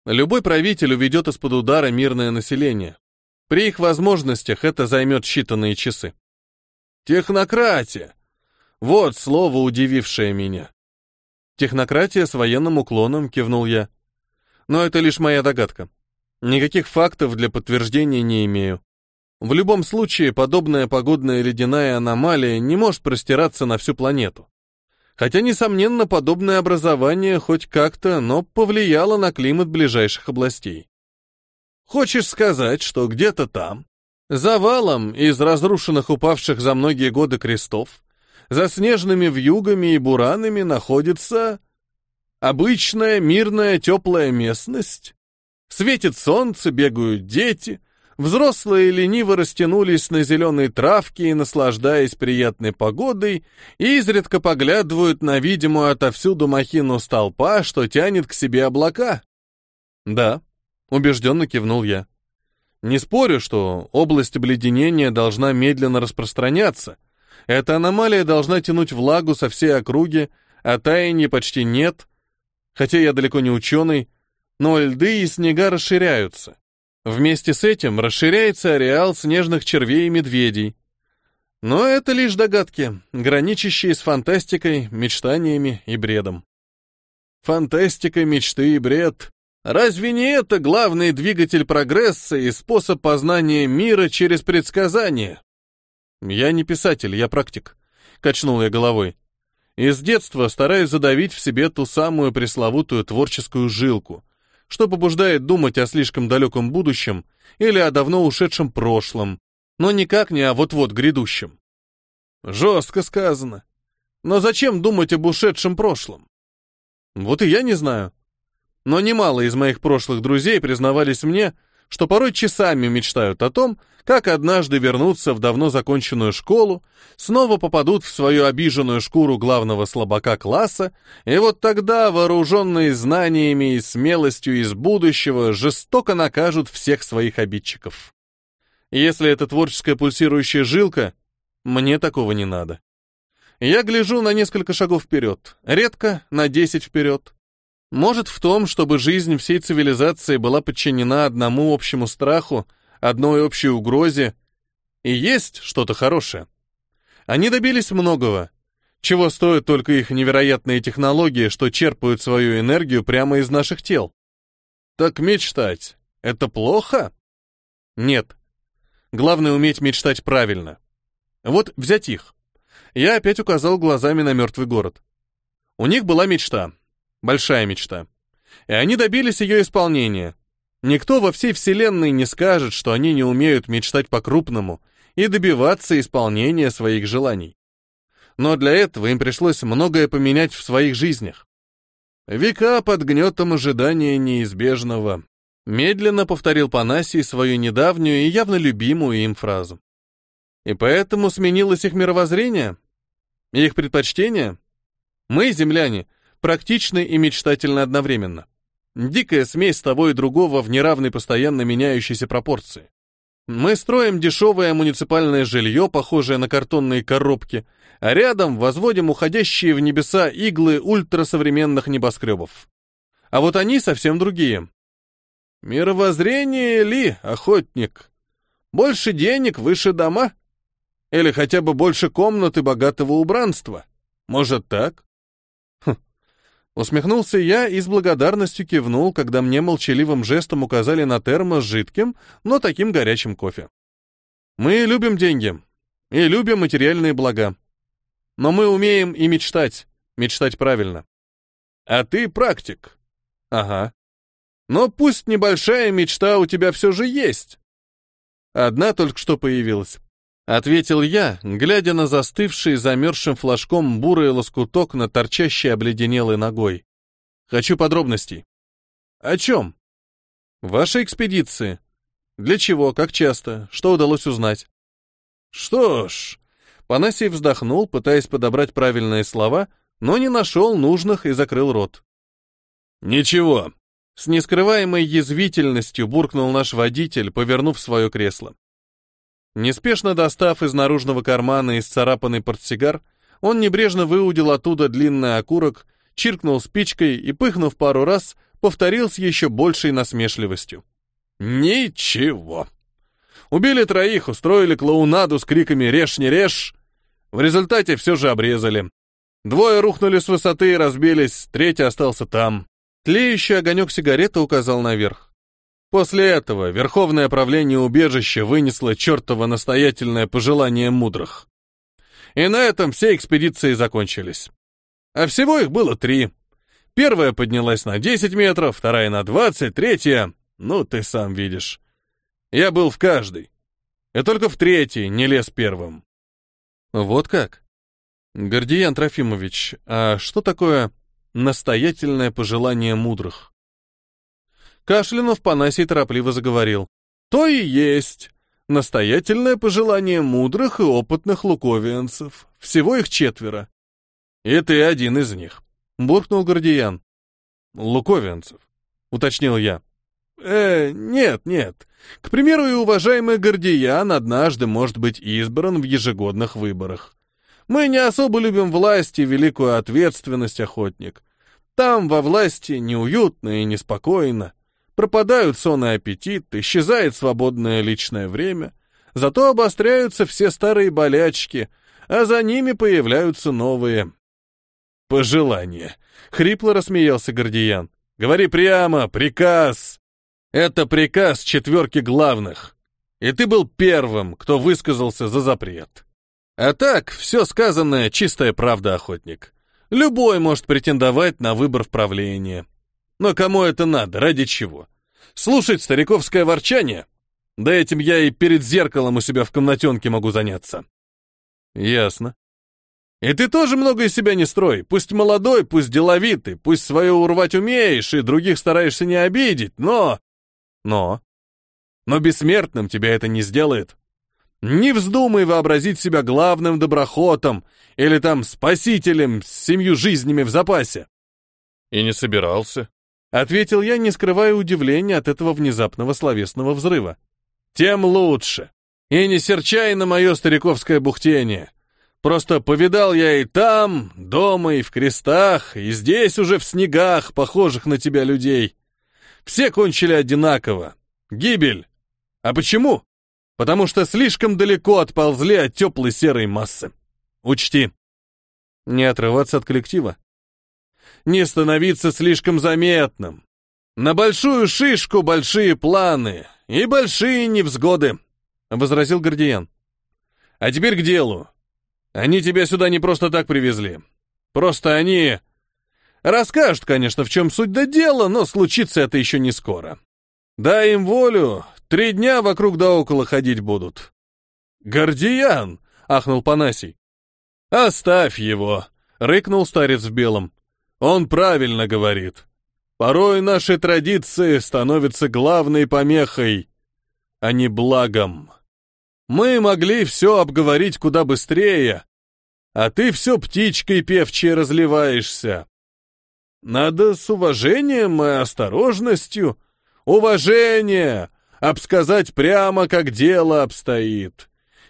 Любой правитель уведет из-под удара мирное население. При их возможностях это займет считанные часы. Технократия. Вот слово, удивившее меня. Технократия с военным уклоном, кивнул я. Но это лишь моя догадка. Никаких фактов для подтверждения не имею. В любом случае, подобная погодная ледяная аномалия не может простираться на всю планету. Хотя, несомненно, подобное образование хоть как-то, но повлияло на климат ближайших областей. Хочешь сказать, что где-то там, завалом из разрушенных упавших за многие годы крестов, за снежными вьюгами и буранами находится обычная мирная теплая местность, Светит солнце, бегают дети, взрослые лениво растянулись на зеленой травке и, наслаждаясь приятной погодой, изредка поглядывают на видимую отовсюду махину столпа, что тянет к себе облака. «Да», — убежденно кивнул я. «Не спорю, что область обледенения должна медленно распространяться. Эта аномалия должна тянуть влагу со всей округи, а таяния почти нет. Хотя я далеко не ученый, но льды и снега расширяются. Вместе с этим расширяется ареал снежных червей и медведей. Но это лишь догадки, граничащие с фантастикой, мечтаниями и бредом. Фантастика, мечты и бред. Разве не это главный двигатель прогресса и способ познания мира через предсказания? Я не писатель, я практик, качнул я головой. Из детства стараюсь задавить в себе ту самую пресловутую творческую жилку, что побуждает думать о слишком далеком будущем или о давно ушедшем прошлом, но никак не о вот-вот грядущем. Жестко сказано. Но зачем думать об ушедшем прошлом? Вот и я не знаю. Но немало из моих прошлых друзей признавались мне, что порой часами мечтают о том, как однажды вернуться в давно законченную школу, снова попадут в свою обиженную шкуру главного слабака класса, и вот тогда, вооруженные знаниями и смелостью из будущего, жестоко накажут всех своих обидчиков. Если это творческая пульсирующая жилка, мне такого не надо. Я гляжу на несколько шагов вперед, редко на десять вперед. Может, в том, чтобы жизнь всей цивилизации была подчинена одному общему страху, одной общей угрозе, и есть что-то хорошее. Они добились многого, чего стоят только их невероятные технологии, что черпают свою энергию прямо из наших тел. Так мечтать — это плохо? Нет. Главное уметь мечтать правильно. Вот взять их. Я опять указал глазами на мертвый город. У них была мечта. Большая мечта. И они добились ее исполнения. Никто во всей вселенной не скажет, что они не умеют мечтать по-крупному и добиваться исполнения своих желаний. Но для этого им пришлось многое поменять в своих жизнях. Века под гнетом ожидания неизбежного. Медленно повторил Панасий свою недавнюю и явно любимую им фразу. И поэтому сменилось их мировоззрение? Их предпочтение? Мы, земляне, практичны и мечтательны одновременно. Дикая смесь того и другого в неравной постоянно меняющейся пропорции. Мы строим дешевое муниципальное жилье, похожее на картонные коробки, а рядом возводим уходящие в небеса иглы ультрасовременных небоскребов. А вот они совсем другие. Мировоззрение ли, охотник? Больше денег, выше дома? Или хотя бы больше комнат и богатого убранства? Может так? Усмехнулся я и с благодарностью кивнул, когда мне молчаливым жестом указали на термос с жидким, но таким горячим кофе. Мы любим деньги и любим материальные блага. Но мы умеем и мечтать, мечтать правильно. А ты практик. Ага. Но пусть небольшая мечта у тебя все же есть. Одна только что появилась. Ответил я, глядя на застывший замерзшим флажком бурый лоскуток на торчащей обледенелой ногой. Хочу подробностей. О чем? Вашей экспедиции. Для чего, как часто, что удалось узнать? Что ж, Панасий вздохнул, пытаясь подобрать правильные слова, но не нашел нужных и закрыл рот. «Ничего», — с нескрываемой язвительностью буркнул наш водитель, повернув свое кресло. Неспешно достав из наружного кармана исцарапанный портсигар, он небрежно выудил оттуда длинный окурок, чиркнул спичкой и, пыхнув пару раз, повторил с еще большей насмешливостью. «Ничего!» Убили троих, устроили клоунаду с криками «Режь, не режь!» В результате все же обрезали. Двое рухнули с высоты и разбились, третий остался там. Тлеющий огонек сигареты указал наверх. После этого Верховное правление убежища вынесло чертово настоятельное пожелание мудрых. И на этом все экспедиции закончились. А всего их было три. Первая поднялась на 10 метров, вторая на 20, третья... Ну, ты сам видишь. Я был в каждой. И только в третьей не лез первым. Вот как? Гордиян Трофимович, а что такое настоятельное пожелание мудрых? Кашлянув Панасий торопливо заговорил. То и есть настоятельное пожелание мудрых и опытных луковианцев. Всего их четверо. И ты один из них, буркнул Гордиян. Луковианцев, уточнил я. Э, нет, нет. К примеру, и уважаемый Гордиян однажды может быть избран в ежегодных выборах. Мы не особо любим власть и великую ответственность, охотник. Там во власти неуютно и неспокойно. Пропадают сон и аппетит, исчезает свободное личное время. Зато обостряются все старые болячки, а за ними появляются новые. «Пожелания!» — хрипло рассмеялся Гордиян. «Говори прямо, приказ!» Это приказ четверки главных. И ты был первым, кто высказался за запрет. А так, все сказанное — чистая правда, охотник. Любой может претендовать на выбор в правление. Но кому это надо, ради чего? Слушать стариковское ворчание? Да этим я и перед зеркалом у себя в комнатенке могу заняться. Ясно. И ты тоже много из себя не строй. Пусть молодой, пусть деловитый, пусть свое урвать умеешь и других стараешься не обидеть, но... Но... Но бессмертным тебя это не сделает. Не вздумай вообразить себя главным доброхотом или там спасителем с семью жизнями в запасе. И не собирался. Ответил я, не скрывая удивления от этого внезапного словесного взрыва. Тем лучше. И не серчай на мое стариковское бухтение. Просто повидал я и там, дома, и в крестах, и здесь уже в снегах, похожих на тебя людей. Все кончили одинаково. Гибель. А почему? Потому что слишком далеко отползли от теплой серой массы. Учти. Не отрываться от коллектива. Не становиться слишком заметным. На большую шишку большие планы и большие невзгоды, возразил Гордиен. А теперь к делу. Они тебя сюда не просто так привезли. Просто они... Расскажут, конечно, в чем суть до дела, но случится это еще не скоро. Дай им волю, три дня вокруг да около ходить будут. «Гордиян!» — ахнул Панасий. «Оставь его!» — рыкнул старец в белом. «Он правильно говорит. Порой наши традиции становятся главной помехой, а не благом. Мы могли все обговорить куда быстрее, а ты все птичкой певчей разливаешься. Надо с уважением и осторожностью. Уважение! Обсказать прямо, как дело обстоит.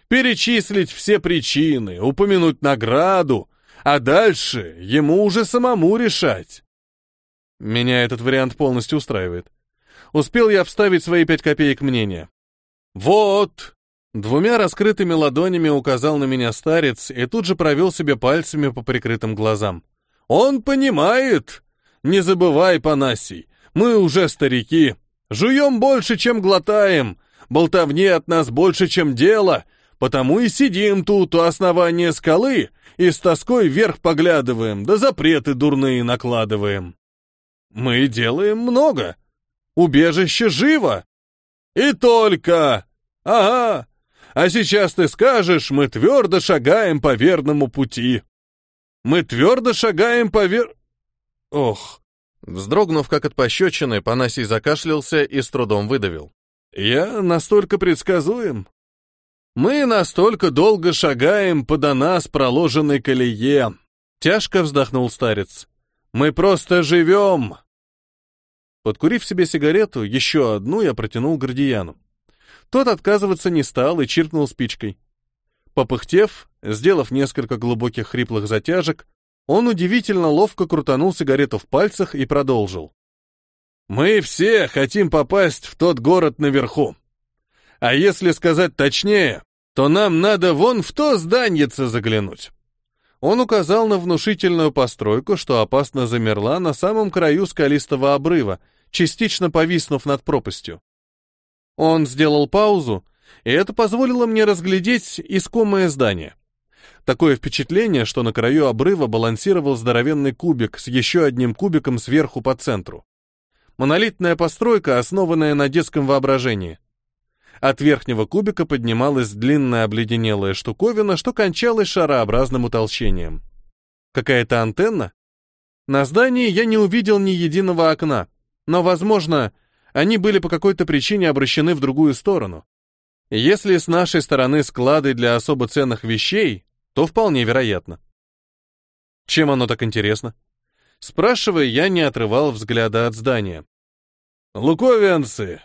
Перечислить все причины, упомянуть награду, а дальше ему уже самому решать. Меня этот вариант полностью устраивает. Успел я вставить свои пять копеек мнения. «Вот!» Двумя раскрытыми ладонями указал на меня старец и тут же провел себе пальцами по прикрытым глазам. «Он понимает! Не забывай, Панасий, мы уже старики. Жуем больше, чем глотаем. Болтовни от нас больше, чем дело. Потому и сидим тут у основания скалы и с тоской вверх поглядываем, да запреты дурные накладываем. Мы делаем много. Убежище живо. И только... Ага. А сейчас ты скажешь, мы твердо шагаем по верному пути. Мы твердо шагаем по вер... Ох. Вздрогнув, как от пощечины, Панасий закашлялся и с трудом выдавил. Я настолько предсказуем. Мы настолько долго шагаем по до нас проложенной колее. Тяжко вздохнул старец. Мы просто живем. Подкурив себе сигарету, еще одну я протянул Гордияну. Тот отказываться не стал и чиркнул спичкой. Попыхтев, сделав несколько глубоких хриплых затяжек, он удивительно ловко крутанул сигарету в пальцах и продолжил. «Мы все хотим попасть в тот город наверху. А если сказать точнее, то нам надо вон в то зданьице заглянуть». Он указал на внушительную постройку, что опасно замерла на самом краю скалистого обрыва, частично повиснув над пропастью. Он сделал паузу, и это позволило мне разглядеть искомое здание. Такое впечатление, что на краю обрыва балансировал здоровенный кубик с еще одним кубиком сверху по центру. Монолитная постройка, основанная на детском воображении. От верхнего кубика поднималась длинная обледенелая штуковина, что кончалась шарообразным утолщением. Какая-то антенна? На здании я не увидел ни единого окна. Но, возможно, они были по какой-то причине обращены в другую сторону. Если с нашей стороны склады для особо ценных вещей, то вполне вероятно. Чем оно так интересно? Спрашивая, я не отрывал взгляда от здания. «Луковианцы!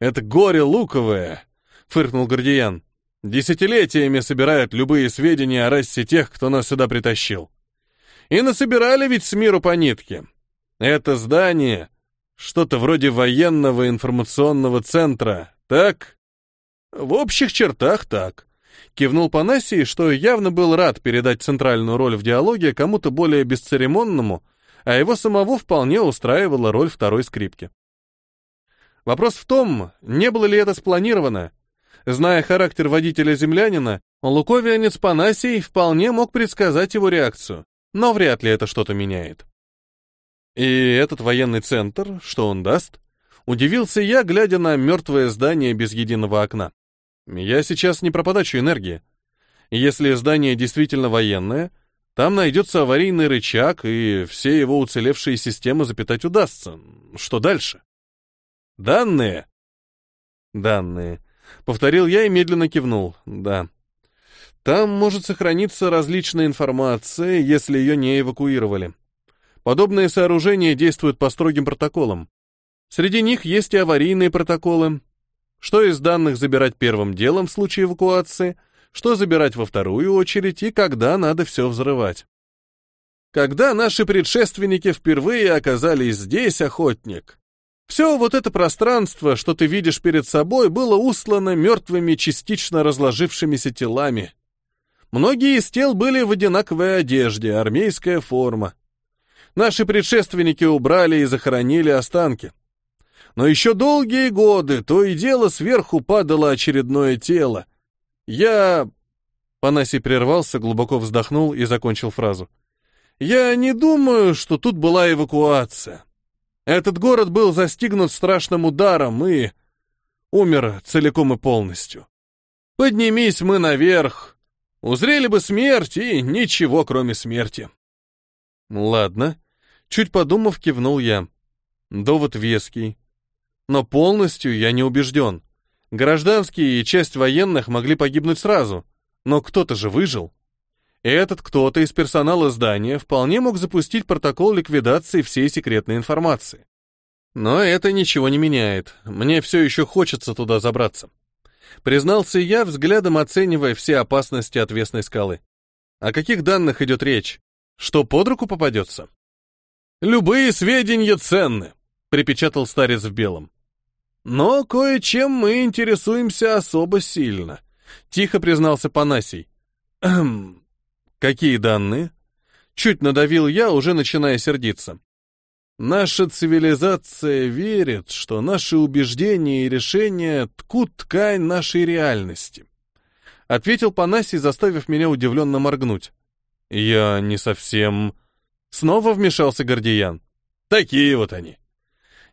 Это горе луковое!» — фыркнул Гордиян. «Десятилетиями собирают любые сведения о расе тех, кто нас сюда притащил. И насобирали ведь с миру по нитке. Это здание что-то вроде военного информационного центра, так? В общих чертах так. Кивнул Панасий, что явно был рад передать центральную роль в диалоге кому-то более бесцеремонному, а его самого вполне устраивала роль второй скрипки. Вопрос в том, не было ли это спланировано. Зная характер водителя-землянина, луковианец Панасий вполне мог предсказать его реакцию, но вряд ли это что-то меняет. И этот военный центр, что он даст? Удивился я, глядя на мертвое здание без единого окна. Я сейчас не про подачу энергии. Если здание действительно военное, там найдется аварийный рычаг, и все его уцелевшие системы запитать удастся. Что дальше? Данные? Данные. Повторил я и медленно кивнул. Да. Там может сохраниться различная информация, если ее не эвакуировали. Подобные сооружения действуют по строгим протоколам. Среди них есть и аварийные протоколы. Что из данных забирать первым делом в случае эвакуации, что забирать во вторую очередь и когда надо все взрывать. Когда наши предшественники впервые оказались здесь, охотник, все вот это пространство, что ты видишь перед собой, было услано мертвыми, частично разложившимися телами. Многие из тел были в одинаковой одежде, армейская форма. Наши предшественники убрали и захоронили останки. Но еще долгие годы то и дело сверху падало очередное тело. Я... Панасий прервался, глубоко вздохнул и закончил фразу. «Я не думаю, что тут была эвакуация. Этот город был застигнут страшным ударом и умер целиком и полностью. Поднимись мы наверх, узрели бы смерть и ничего, кроме смерти». «Ладно», — чуть подумав, кивнул я. Довод веский. Но полностью я не убежден. Гражданские и часть военных могли погибнуть сразу, но кто-то же выжил. И этот кто-то из персонала здания вполне мог запустить протокол ликвидации всей секретной информации. Но это ничего не меняет. Мне все еще хочется туда забраться. Признался я, взглядом оценивая все опасности отвесной скалы. О каких данных идет речь? Что под руку попадется? «Любые сведения ценны», — припечатал старец в белом. Но кое-чем мы интересуемся особо сильно, тихо признался Панасий. Какие данные? Чуть надавил я, уже начиная сердиться. Наша цивилизация верит, что наши убеждения и решения ткут ткань нашей реальности. Ответил Панасий, заставив меня удивленно моргнуть. Я не совсем... Снова вмешался Гордиян. Такие вот они.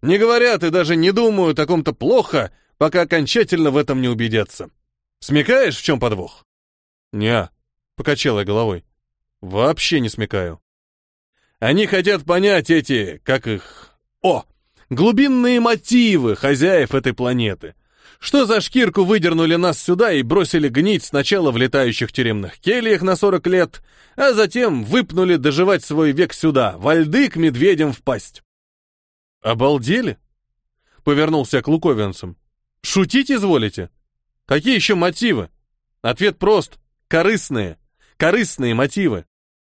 Не говорят и даже не думают о ком-то плохо, пока окончательно в этом не убедятся. Смекаешь, в чем подвох? Не, покачал я головой. Вообще не смекаю. Они хотят понять эти, как их... О, глубинные мотивы хозяев этой планеты. Что за шкирку выдернули нас сюда и бросили гнить сначала в летающих тюремных кельях на 40 лет, а затем выпнули доживать свой век сюда, во льды к медведям в пасть. «Обалдели?» Повернулся к луковинцам. «Шутить изволите? Какие еще мотивы?» Ответ прост. Корыстные. Корыстные мотивы.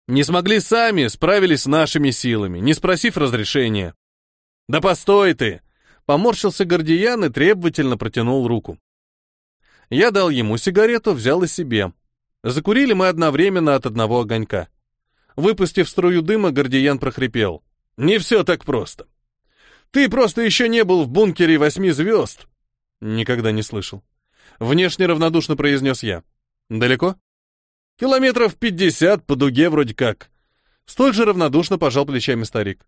Не смогли сами, справились нашими силами, не спросив разрешения. «Да постой ты!» Поморщился Гордиян и требовательно протянул руку. Я дал ему сигарету, взял и себе. Закурили мы одновременно от одного огонька. Выпустив струю дыма, Гордиян прохрипел. «Не все так просто. Ты просто еще не был в бункере восьми звезд. Никогда не слышал. Внешне равнодушно произнес я. Далеко? Километров пятьдесят по дуге вроде как. Столь же равнодушно пожал плечами старик.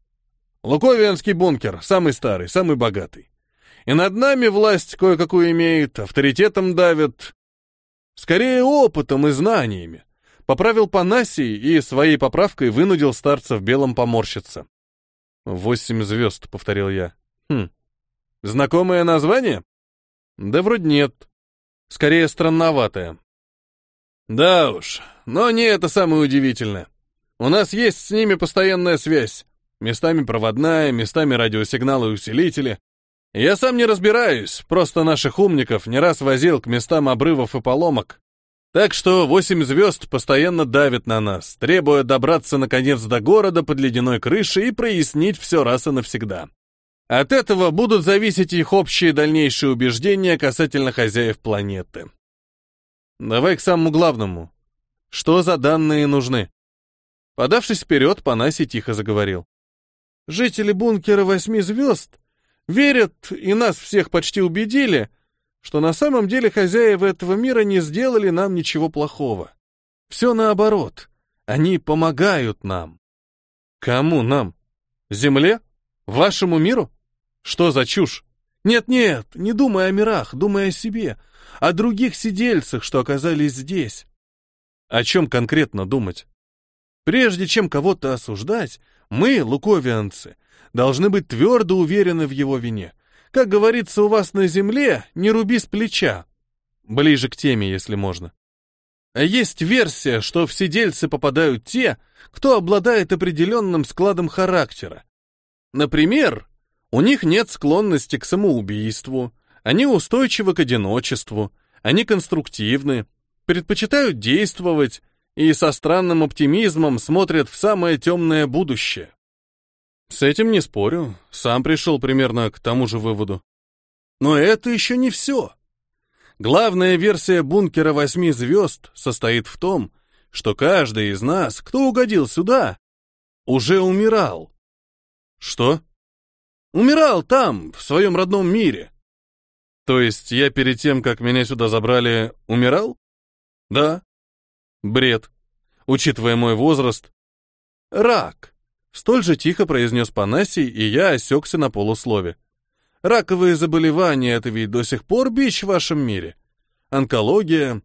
Луковианский бункер, самый старый, самый богатый. И над нами власть кое-какую имеет, авторитетом давит. Скорее опытом и знаниями. Поправил Панасий и своей поправкой вынудил старца в белом поморщиться. «Восемь звезд», — повторил я. «Хм. Знакомое название?» «Да вроде нет. Скорее странноватое». «Да уж, но не это самое удивительное. У нас есть с ними постоянная связь. Местами проводная, местами радиосигналы и усилители. Я сам не разбираюсь, просто наших умников не раз возил к местам обрывов и поломок. Так что восемь звезд постоянно давят на нас, требуя добраться наконец до города под ледяной крышей и прояснить все раз и навсегда. От этого будут зависеть их общие дальнейшие убеждения касательно хозяев планеты. Давай к самому главному. Что за данные нужны? Подавшись вперед, Панаси тихо заговорил. Жители бункера восьми звезд верят, и нас всех почти убедили, что на самом деле хозяева этого мира не сделали нам ничего плохого. Все наоборот. Они помогают нам. Кому нам? Земле? Вашему миру? Что за чушь? Нет-нет, не думай о мирах, думай о себе, о других сидельцах, что оказались здесь. О чем конкретно думать? Прежде чем кого-то осуждать, мы, луковианцы, должны быть твердо уверены в его вине. Как говорится у вас на земле, не руби с плеча. Ближе к теме, если можно. Есть версия, что в сидельцы попадают те, кто обладает определенным складом характера. Например, у них нет склонности к самоубийству, они устойчивы к одиночеству, они конструктивны, предпочитают действовать и со странным оптимизмом смотрят в самое темное будущее. С этим не спорю, сам пришел примерно к тому же выводу. Но это еще не все. Главная версия бункера восьми звезд состоит в том, что каждый из нас, кто угодил сюда, уже умирал. Что? Умирал там, в своем родном мире. То есть я перед тем, как меня сюда забрали, умирал? Да. Бред. Учитывая мой возраст. Рак. Столь же тихо произнес Панасий, и я осекся на полуслове. Раковые заболевания — это ведь до сих пор бич в вашем мире. Онкология.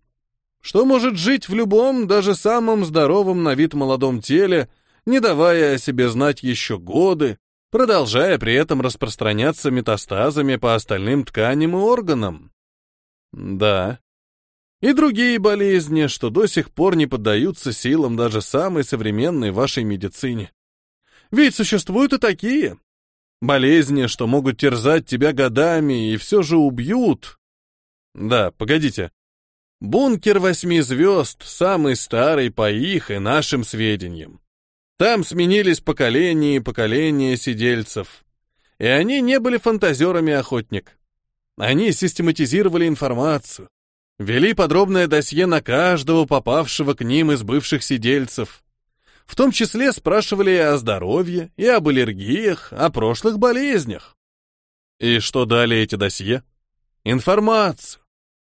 Что может жить в любом, даже самом здоровом на вид молодом теле, не давая о себе знать еще годы, продолжая при этом распространяться метастазами по остальным тканям и органам? Да. И другие болезни, что до сих пор не поддаются силам даже самой современной вашей медицине. Ведь существуют и такие. Болезни, что могут терзать тебя годами и все же убьют. Да, погодите. Бункер восьми звезд, самый старый по их и нашим сведениям. Там сменились поколения и поколения сидельцев. И они не были фантазерами охотник. Они систематизировали информацию, вели подробное досье на каждого попавшего к ним из бывших сидельцев. В том числе спрашивали и о здоровье, и об аллергиях, о прошлых болезнях. И что дали эти досье? Информацию.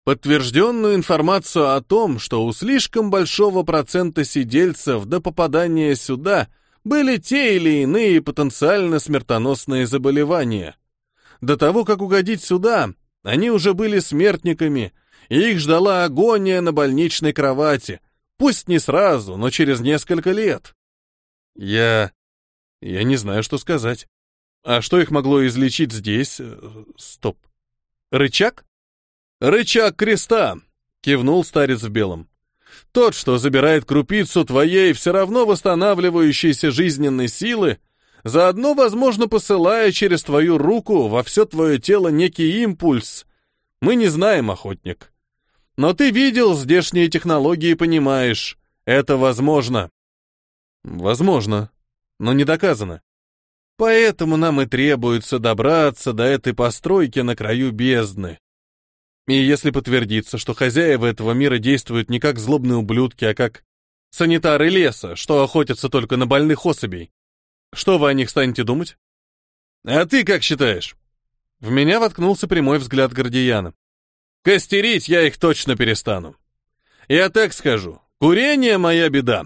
Подтвержденную информацию о том, что у слишком большого процента сидельцев до попадания сюда были те или иные потенциально смертоносные заболевания. До того, как угодить сюда, они уже были смертниками, и их ждала агония на больничной кровати, Пусть не сразу, но через несколько лет. Я... я не знаю, что сказать. А что их могло излечить здесь? Э, стоп. Рычаг? Рычаг креста, кивнул старец в белом. Тот, что забирает крупицу твоей все равно восстанавливающейся жизненной силы, заодно, возможно, посылая через твою руку во все твое тело некий импульс. Мы не знаем, охотник. Но ты видел здешние технологии и понимаешь, это возможно. Возможно, но не доказано. Поэтому нам и требуется добраться до этой постройки на краю бездны. И если подтвердится, что хозяева этого мира действуют не как злобные ублюдки, а как санитары леса, что охотятся только на больных особей, что вы о них станете думать? А ты как считаешь? В меня воткнулся прямой взгляд Гордияна. Костерить я их точно перестану. Я так скажу, курение — моя беда.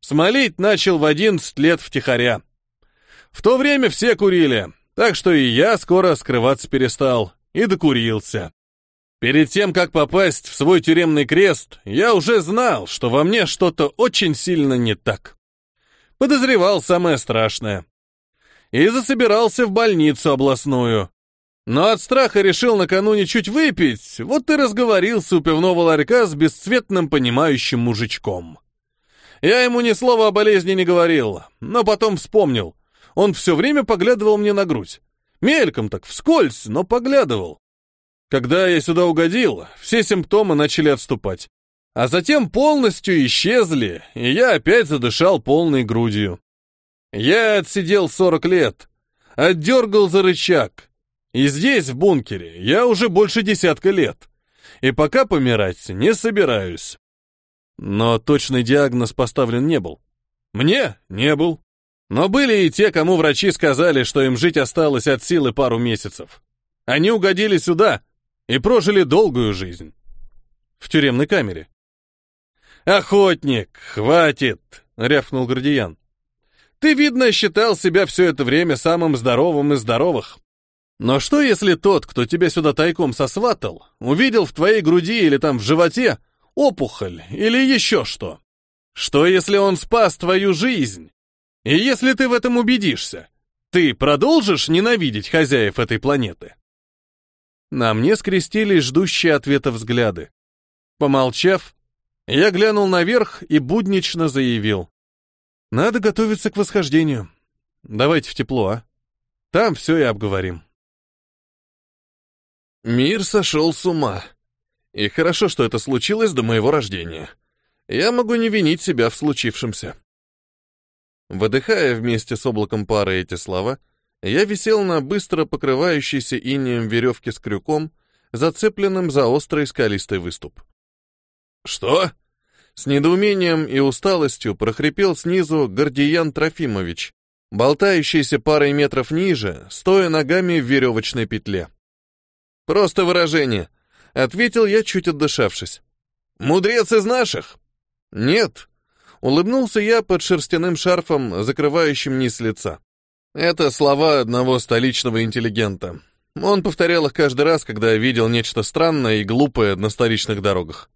Смолить начал в одиннадцать лет втихаря. В то время все курили, так что и я скоро скрываться перестал и докурился. Перед тем, как попасть в свой тюремный крест, я уже знал, что во мне что-то очень сильно не так. Подозревал самое страшное. И засобирался в больницу областную, но от страха решил накануне чуть выпить, вот и разговорился у пивного ларька с бесцветным понимающим мужичком. Я ему ни слова о болезни не говорил, но потом вспомнил. Он все время поглядывал мне на грудь. Мельком так, вскользь, но поглядывал. Когда я сюда угодил, все симптомы начали отступать. А затем полностью исчезли, и я опять задышал полной грудью. Я отсидел 40 лет, отдергал за рычаг, и здесь, в бункере, я уже больше десятка лет. И пока помирать не собираюсь. Но точный диагноз поставлен не был. Мне не был. Но были и те, кому врачи сказали, что им жить осталось от силы пару месяцев. Они угодили сюда и прожили долгую жизнь. В тюремной камере. «Охотник, хватит!» — рявкнул Гордиян. «Ты, видно, считал себя все это время самым здоровым из здоровых. Но что, если тот, кто тебя сюда тайком сосватал, увидел в твоей груди или там в животе опухоль или еще что? Что, если он спас твою жизнь? И если ты в этом убедишься, ты продолжишь ненавидеть хозяев этой планеты? На мне скрестились ждущие ответа взгляды. Помолчав, я глянул наверх и буднично заявил. Надо готовиться к восхождению. Давайте в тепло, а? Там все и обговорим. Мир сошел с ума. И хорошо, что это случилось до моего рождения. Я могу не винить себя в случившемся. Выдыхая вместе с облаком пары эти слова, я висел на быстро покрывающейся инеем веревке с крюком, зацепленным за острый скалистый выступ. «Что?» С недоумением и усталостью прохрипел снизу Гордиян Трофимович, болтающийся парой метров ниже, стоя ногами в веревочной петле. «Просто выражение», — ответил я, чуть отдышавшись. «Мудрец из наших!» Нет. Улыбнулся я под шерстяным шарфом, закрывающим низ лица. Это слова одного столичного интеллигента. Он повторял их каждый раз, когда видел нечто странное и глупое на столичных дорогах.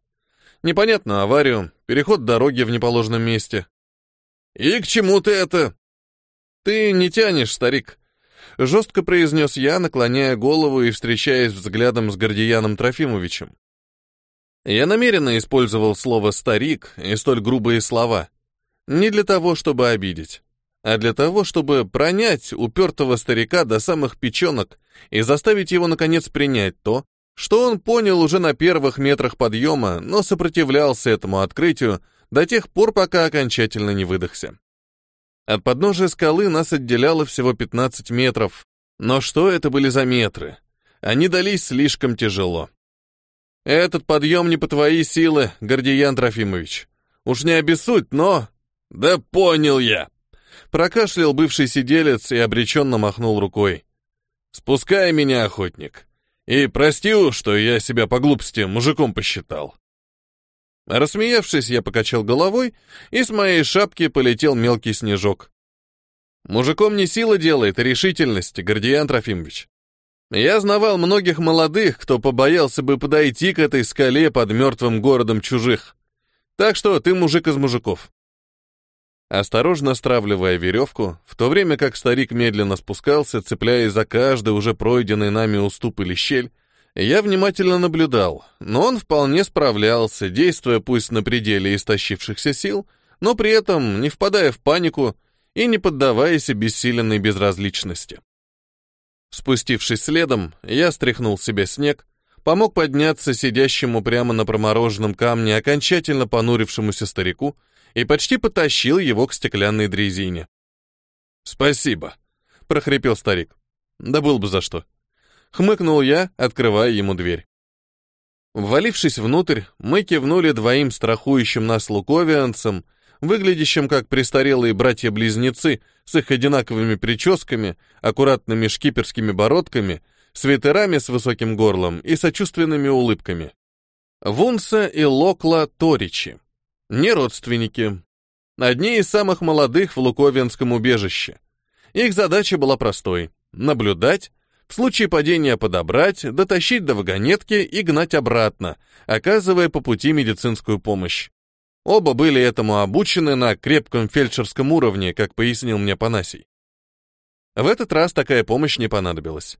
Непонятную аварию, переход дороги в неположенном месте. «И к чему ты это?» «Ты не тянешь, старик», — жестко произнес я, наклоняя голову и встречаясь взглядом с Гордияном Трофимовичем. Я намеренно использовал слово «старик» и столь грубые слова. Не для того, чтобы обидеть, а для того, чтобы пронять упертого старика до самых печенок и заставить его, наконец, принять то, что он понял уже на первых метрах подъема, но сопротивлялся этому открытию до тех пор, пока окончательно не выдохся. От подножия скалы нас отделяло всего 15 метров, но что это были за метры? Они дались слишком тяжело. Этот подъем не по твоей силы, Гордиян Трофимович. Уж не обессудь, но... Да понял я! Прокашлял бывший сиделец и обреченно махнул рукой. Спускай меня, охотник. И прости, что я себя по глупости мужиком посчитал. Рассмеявшись, я покачал головой, и с моей шапки полетел мелкий снежок. Мужиком не сила делает, а решительность, Гордиян Трофимович. Я знавал многих молодых, кто побоялся бы подойти к этой скале под мертвым городом чужих. Так что ты мужик из мужиков. Осторожно стравливая веревку, в то время как старик медленно спускался, цепляясь за каждый уже пройденный нами уступ или щель, я внимательно наблюдал, но он вполне справлялся, действуя пусть на пределе истощившихся сил, но при этом не впадая в панику и не поддаваясь обессиленной безразличности. Спустившись следом, я стряхнул себе снег, помог подняться сидящему прямо на промороженном камне окончательно понурившемуся старику и почти потащил его к стеклянной дрезине. «Спасибо», — прохрипел старик. «Да был бы за что». Хмыкнул я, открывая ему дверь. Ввалившись внутрь, мы кивнули двоим страхующим нас луковианцам, выглядящим как престарелые братья-близнецы с их одинаковыми прическами, аккуратными шкиперскими бородками, свитерами с высоким горлом и сочувственными улыбками. Вунса и Локла Торичи. Не родственники. Одни из самых молодых в Луковинском убежище. Их задача была простой — наблюдать, в случае падения подобрать, дотащить до вагонетки и гнать обратно, оказывая по пути медицинскую помощь. Оба были этому обучены на крепком фельдшерском уровне, как пояснил мне Панасий. В этот раз такая помощь не понадобилась.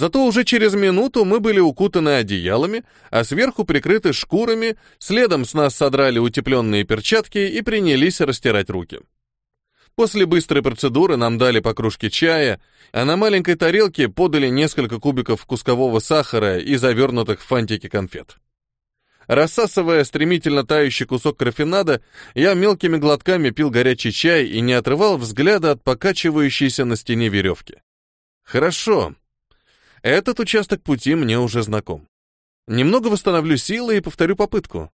Зато уже через минуту мы были укутаны одеялами, а сверху прикрыты шкурами, следом с нас содрали утепленные перчатки и принялись растирать руки. После быстрой процедуры нам дали по кружке чая, а на маленькой тарелке подали несколько кубиков кускового сахара и завернутых в фантики конфет. Рассасывая стремительно тающий кусок крафинада, я мелкими глотками пил горячий чай и не отрывал взгляда от покачивающейся на стене веревки. Хорошо. Этот участок пути мне уже знаком. Немного восстановлю силы и повторю попытку.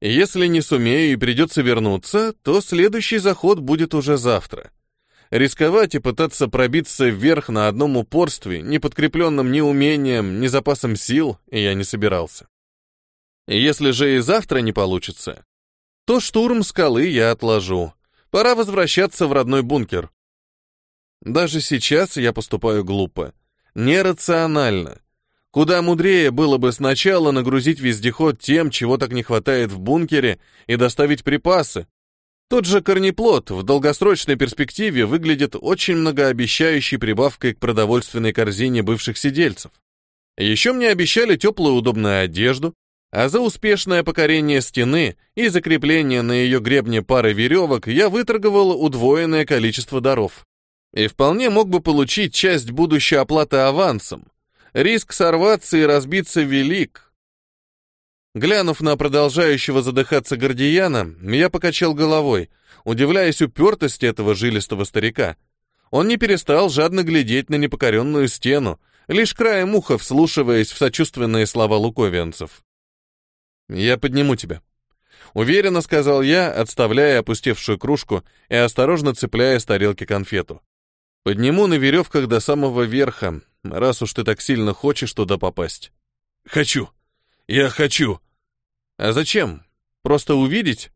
Если не сумею и придется вернуться, то следующий заход будет уже завтра. Рисковать и пытаться пробиться вверх на одном упорстве, не подкрепленном ни умением, ни запасом сил, я не собирался. Если же и завтра не получится, то штурм скалы я отложу. Пора возвращаться в родной бункер. Даже сейчас я поступаю глупо, нерационально. Куда мудрее было бы сначала нагрузить вездеход тем, чего так не хватает в бункере, и доставить припасы. Тот же корнеплод в долгосрочной перспективе выглядит очень многообещающей прибавкой к продовольственной корзине бывших сидельцев. Еще мне обещали теплую удобную одежду, а за успешное покорение стены и закрепление на ее гребне пары веревок я выторговал удвоенное количество даров. И вполне мог бы получить часть будущей оплаты авансом. Риск сорваться и разбиться велик. Глянув на продолжающего задыхаться Гордияна, я покачал головой, удивляясь упертости этого жилистого старика. Он не перестал жадно глядеть на непокоренную стену, лишь краем уха вслушиваясь в сочувственные слова луковианцев. «Я подниму тебя», — уверенно сказал я, отставляя опустевшую кружку и осторожно цепляя с тарелки конфету. «Подниму на веревках до самого верха, раз уж ты так сильно хочешь туда попасть». «Хочу! Я хочу!» «А зачем? Просто увидеть?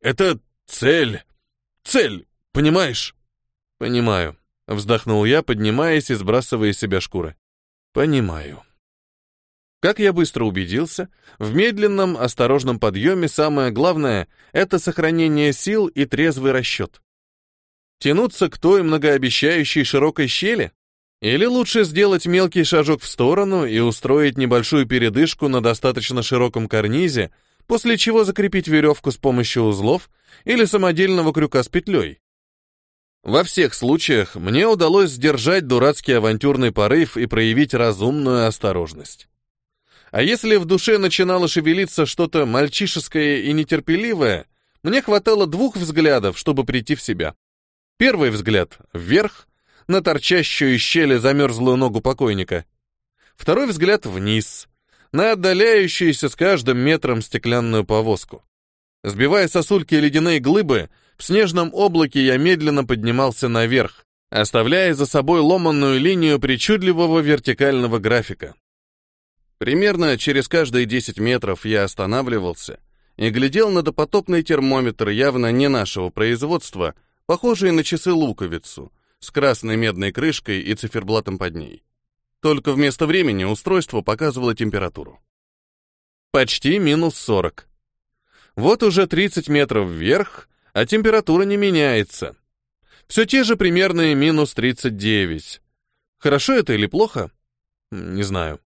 Это цель. Цель, понимаешь? Понимаю. Вздохнул я, поднимаясь и сбрасывая с себя шкуры. Понимаю. Как я быстро убедился, в медленном, осторожном подъеме самое главное — это сохранение сил и трезвый расчет. Тянуться к той многообещающей широкой щели? Или лучше сделать мелкий шажок в сторону и устроить небольшую передышку на достаточно широком карнизе, после чего закрепить веревку с помощью узлов или самодельного крюка с петлей? Во всех случаях мне удалось сдержать дурацкий авантюрный порыв и проявить разумную осторожность. А если в душе начинало шевелиться что-то мальчишеское и нетерпеливое, мне хватало двух взглядов, чтобы прийти в себя. Первый взгляд — вверх, на торчащую из щели замерзлую ногу покойника. Второй взгляд — вниз, на отдаляющуюся с каждым метром стеклянную повозку. Сбивая сосульки ледяные глыбы, в снежном облаке я медленно поднимался наверх, оставляя за собой ломанную линию причудливого вертикального графика. Примерно через каждые 10 метров я останавливался и глядел на допотопный термометр явно не нашего производства, похожий на часы-луковицу, с красной медной крышкой и циферблатом под ней. Только вместо времени устройство показывало температуру. Почти минус 40. Вот уже 30 метров вверх, а температура не меняется. Все те же примерные минус 39. Хорошо это или плохо? Не знаю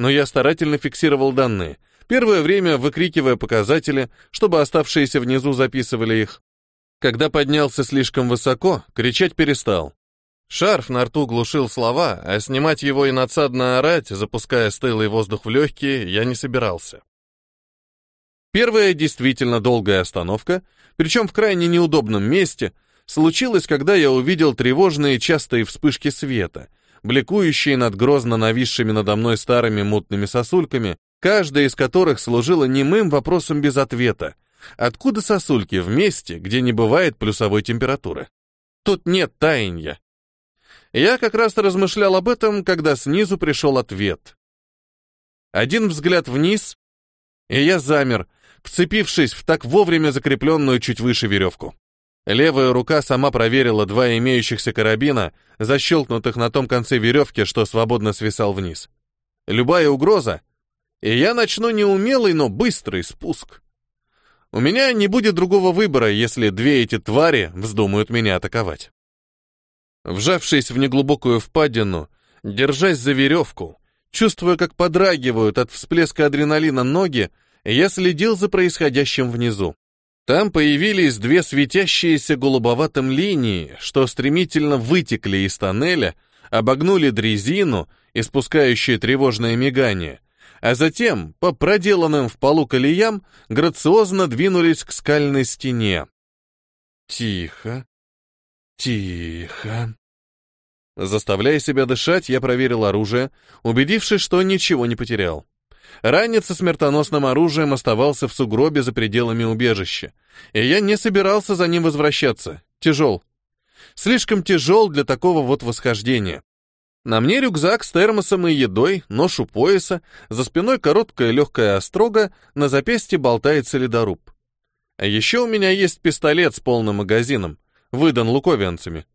но я старательно фиксировал данные, первое время выкрикивая показатели, чтобы оставшиеся внизу записывали их. Когда поднялся слишком высоко, кричать перестал. Шарф на рту глушил слова, а снимать его и надсадно орать, запуская стылый воздух в легкие, я не собирался. Первая действительно долгая остановка, причем в крайне неудобном месте, случилась, когда я увидел тревожные частые вспышки света — бликующие над грозно нависшими надо мной старыми мутными сосульками, каждая из которых служила немым вопросом без ответа. Откуда сосульки в месте, где не бывает плюсовой температуры? Тут нет таяния. Я как раз размышлял об этом, когда снизу пришел ответ. Один взгляд вниз, и я замер, вцепившись в так вовремя закрепленную чуть выше веревку. Левая рука сама проверила два имеющихся карабина, защелкнутых на том конце веревки, что свободно свисал вниз. Любая угроза, и я начну неумелый, но быстрый спуск. У меня не будет другого выбора, если две эти твари вздумают меня атаковать. Вжавшись в неглубокую впадину, держась за веревку, чувствуя, как подрагивают от всплеска адреналина ноги, я следил за происходящим внизу. Там появились две светящиеся голубоватым линии, что стремительно вытекли из тоннеля, обогнули дрезину, испускающую тревожное мигание, а затем, по проделанным в полу колеям, грациозно двинулись к скальной стене. Тихо, тихо. Заставляя себя дышать, я проверил оружие, убедившись, что ничего не потерял. Ранец со смертоносным оружием оставался в сугробе за пределами убежища, и я не собирался за ним возвращаться. Тяжел. Слишком тяжел для такого вот восхождения. На мне рюкзак с термосом и едой, нож у пояса, за спиной короткая легкая острога, на запястье болтается ледоруб. А еще у меня есть пистолет с полным магазином, выдан луковианцами.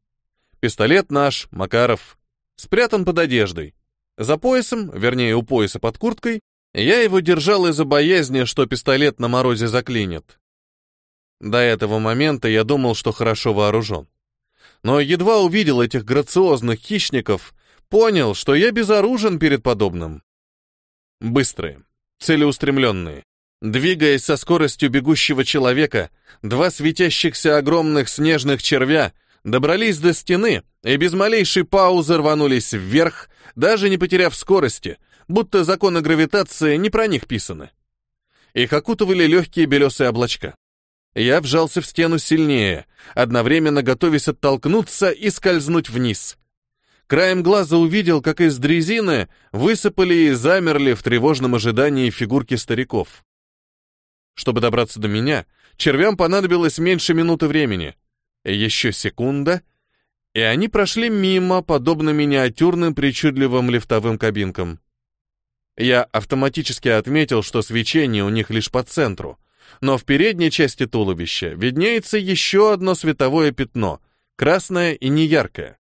Пистолет наш, Макаров, спрятан под одеждой. За поясом, вернее, у пояса под курткой, я его держал из-за боязни, что пистолет на морозе заклинит. До этого момента я думал, что хорошо вооружен. Но едва увидел этих грациозных хищников, понял, что я безоружен перед подобным. Быстрые, целеустремленные. Двигаясь со скоростью бегущего человека, два светящихся огромных снежных червя добрались до стены и без малейшей паузы рванулись вверх, даже не потеряв скорости, будто законы гравитации не про них писаны. Их окутывали легкие белесые облачка. Я вжался в стену сильнее, одновременно готовясь оттолкнуться и скользнуть вниз. Краем глаза увидел, как из дрезины высыпали и замерли в тревожном ожидании фигурки стариков. Чтобы добраться до меня, червям понадобилось меньше минуты времени. Еще секунда, и они прошли мимо, подобно миниатюрным причудливым лифтовым кабинкам. Я автоматически отметил, что свечение у них лишь по центру, но в передней части туловища виднеется еще одно световое пятно, красное и неяркое.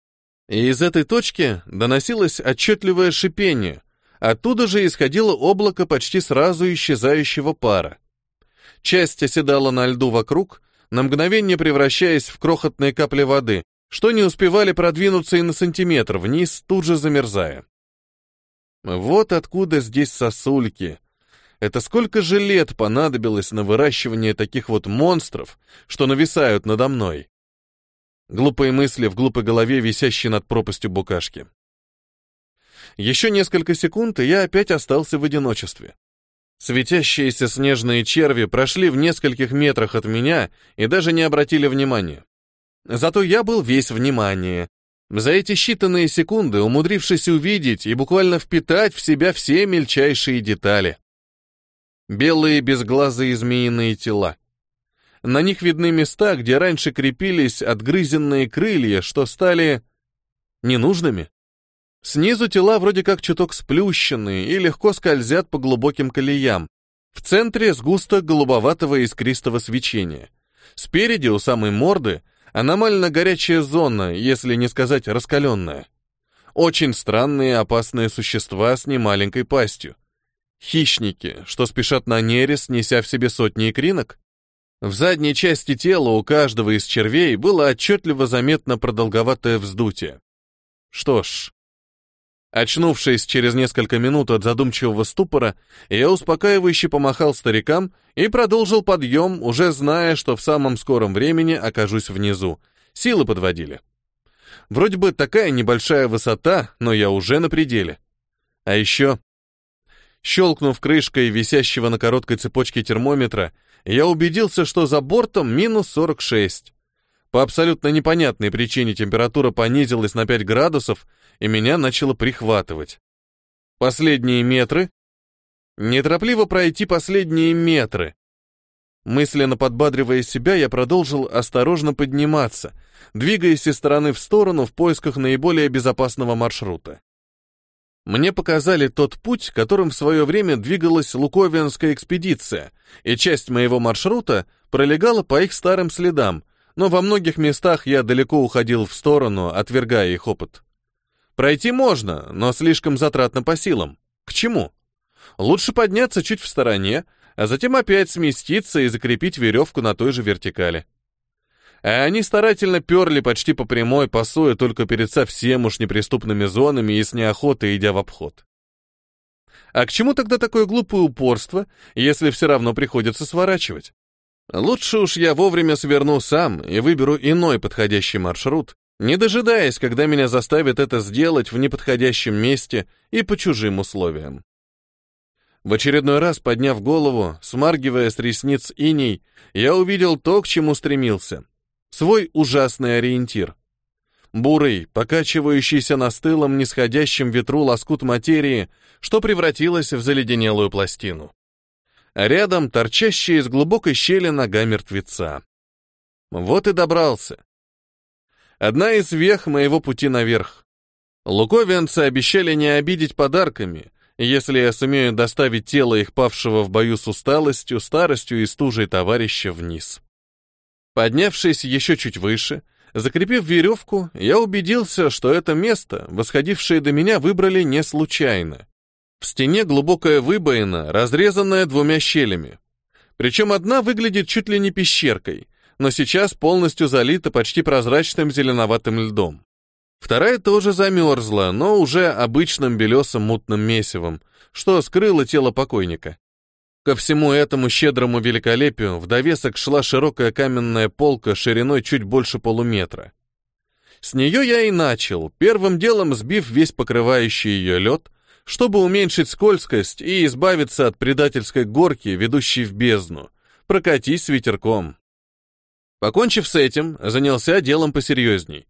И из этой точки доносилось отчетливое шипение, оттуда же исходило облако почти сразу исчезающего пара. Часть оседала на льду вокруг, на мгновение превращаясь в крохотные капли воды, что не успевали продвинуться и на сантиметр вниз, тут же замерзая. Вот откуда здесь сосульки. Это сколько же лет понадобилось на выращивание таких вот монстров, что нависают надо мной. Глупые мысли в глупой голове, висящие над пропастью букашки. Еще несколько секунд, и я опять остался в одиночестве. Светящиеся снежные черви прошли в нескольких метрах от меня и даже не обратили внимания. Зато я был весь внимание. За эти считанные секунды умудрившись увидеть и буквально впитать в себя все мельчайшие детали. Белые безглазые змеиные тела. На них видны места, где раньше крепились отгрызенные крылья, что стали ненужными. Снизу тела вроде как чуток сплющенные и легко скользят по глубоким колеям. В центре сгусток голубоватого искристого свечения. Спереди, у самой морды, аномально горячая зона, если не сказать раскаленная. Очень странные опасные существа с немаленькой пастью. Хищники, что спешат на нерез, неся в себе сотни икринок. В задней части тела у каждого из червей было отчетливо заметно продолговатое вздутие. Что ж, Очнувшись через несколько минут от задумчивого ступора, я успокаивающе помахал старикам и продолжил подъем, уже зная, что в самом скором времени окажусь внизу. Силы подводили. Вроде бы такая небольшая высота, но я уже на пределе. А еще... Щелкнув крышкой висящего на короткой цепочке термометра, я убедился, что за бортом минус 46. По абсолютно непонятной причине температура понизилась на 5 градусов, и меня начало прихватывать. Последние метры. Неторопливо пройти последние метры. Мысленно подбадривая себя, я продолжил осторожно подниматься, двигаясь из стороны в сторону в поисках наиболее безопасного маршрута. Мне показали тот путь, которым в свое время двигалась Луковианская экспедиция, и часть моего маршрута пролегала по их старым следам, но во многих местах я далеко уходил в сторону, отвергая их опыт. Пройти можно, но слишком затратно по силам. К чему? Лучше подняться чуть в стороне, а затем опять сместиться и закрепить веревку на той же вертикали. А они старательно перли почти по прямой, пасуя только перед совсем уж неприступными зонами и с неохотой идя в обход. А к чему тогда такое глупое упорство, если все равно приходится сворачивать? Лучше уж я вовремя сверну сам и выберу иной подходящий маршрут, не дожидаясь, когда меня заставят это сделать в неподходящем месте и по чужим условиям. В очередной раз, подняв голову, смаргивая с ресниц иней, я увидел то, к чему стремился. Свой ужасный ориентир. Бурый, покачивающийся на стылом нисходящем ветру лоскут материи, что превратилось в заледенелую пластину а рядом торчащая из глубокой щели нога мертвеца. Вот и добрался. Одна из вех моего пути наверх. Луковианцы обещали не обидеть подарками, если я сумею доставить тело их павшего в бою с усталостью, старостью и стужей товарища вниз. Поднявшись еще чуть выше, закрепив веревку, я убедился, что это место, восходившее до меня, выбрали не случайно. В стене глубокая выбоина, разрезанная двумя щелями. Причем одна выглядит чуть ли не пещеркой, но сейчас полностью залита почти прозрачным зеленоватым льдом. Вторая тоже замерзла, но уже обычным белесым мутным месивом, что скрыло тело покойника. Ко всему этому щедрому великолепию в довесок шла широкая каменная полка шириной чуть больше полуметра. С нее я и начал, первым делом сбив весь покрывающий ее лед, чтобы уменьшить скользкость и избавиться от предательской горки, ведущей в бездну. Прокатись ветерком. Покончив с этим, занялся делом посерьезней.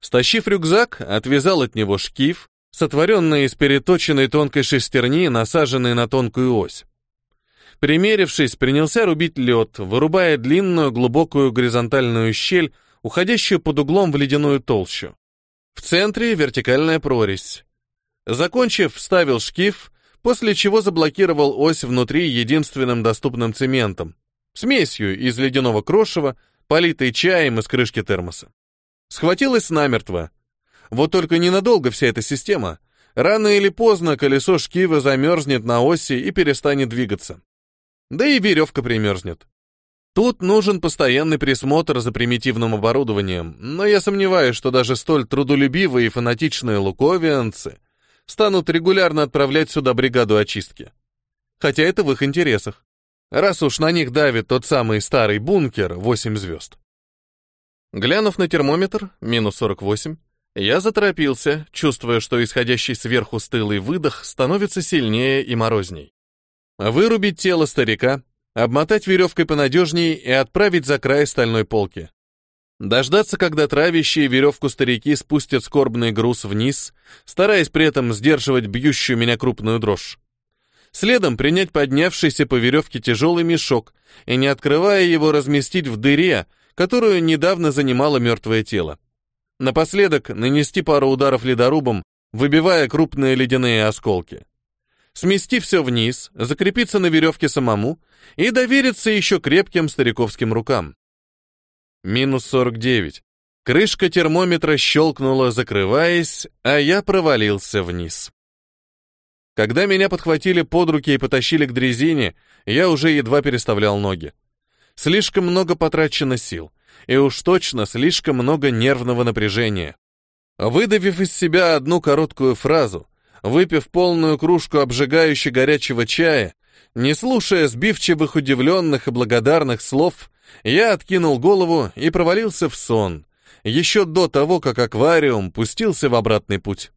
Стащив рюкзак, отвязал от него шкив, сотворенный из переточенной тонкой шестерни, насаженной на тонкую ось. Примерившись, принялся рубить лед, вырубая длинную глубокую горизонтальную щель, уходящую под углом в ледяную толщу. В центре вертикальная прорезь. Закончив, вставил шкив, после чего заблокировал ось внутри единственным доступным цементом. Смесью из ледяного крошева, политой чаем из крышки термоса. Схватилась намертво. Вот только ненадолго вся эта система. Рано или поздно колесо шкивы замерзнет на оси и перестанет двигаться. Да и веревка примерзнет. Тут нужен постоянный присмотр за примитивным оборудованием, но я сомневаюсь, что даже столь трудолюбивые и фанатичные луковианцы станут регулярно отправлять сюда бригаду очистки. Хотя это в их интересах, раз уж на них давит тот самый старый бункер 8 звезд. Глянув на термометр, минус 48, я заторопился, чувствуя, что исходящий сверху стылый выдох становится сильнее и морозней. Вырубить тело старика, обмотать веревкой понадежнее и отправить за край стальной полки. Дождаться, когда травящие веревку старики спустят скорбный груз вниз, стараясь при этом сдерживать бьющую меня крупную дрожь. Следом принять поднявшийся по веревке тяжелый мешок и, не открывая его, разместить в дыре, которую недавно занимало мертвое тело. Напоследок нанести пару ударов ледорубом, выбивая крупные ледяные осколки смести все вниз, закрепиться на веревке самому и довериться еще крепким стариковским рукам. Минус 49. Крышка термометра щелкнула, закрываясь, а я провалился вниз. Когда меня подхватили под руки и потащили к дрезине, я уже едва переставлял ноги. Слишком много потрачено сил, и уж точно слишком много нервного напряжения. Выдавив из себя одну короткую фразу, Выпив полную кружку обжигающе горячего чая, не слушая сбивчивых, удивленных и благодарных слов, я откинул голову и провалился в сон, еще до того, как аквариум пустился в обратный путь.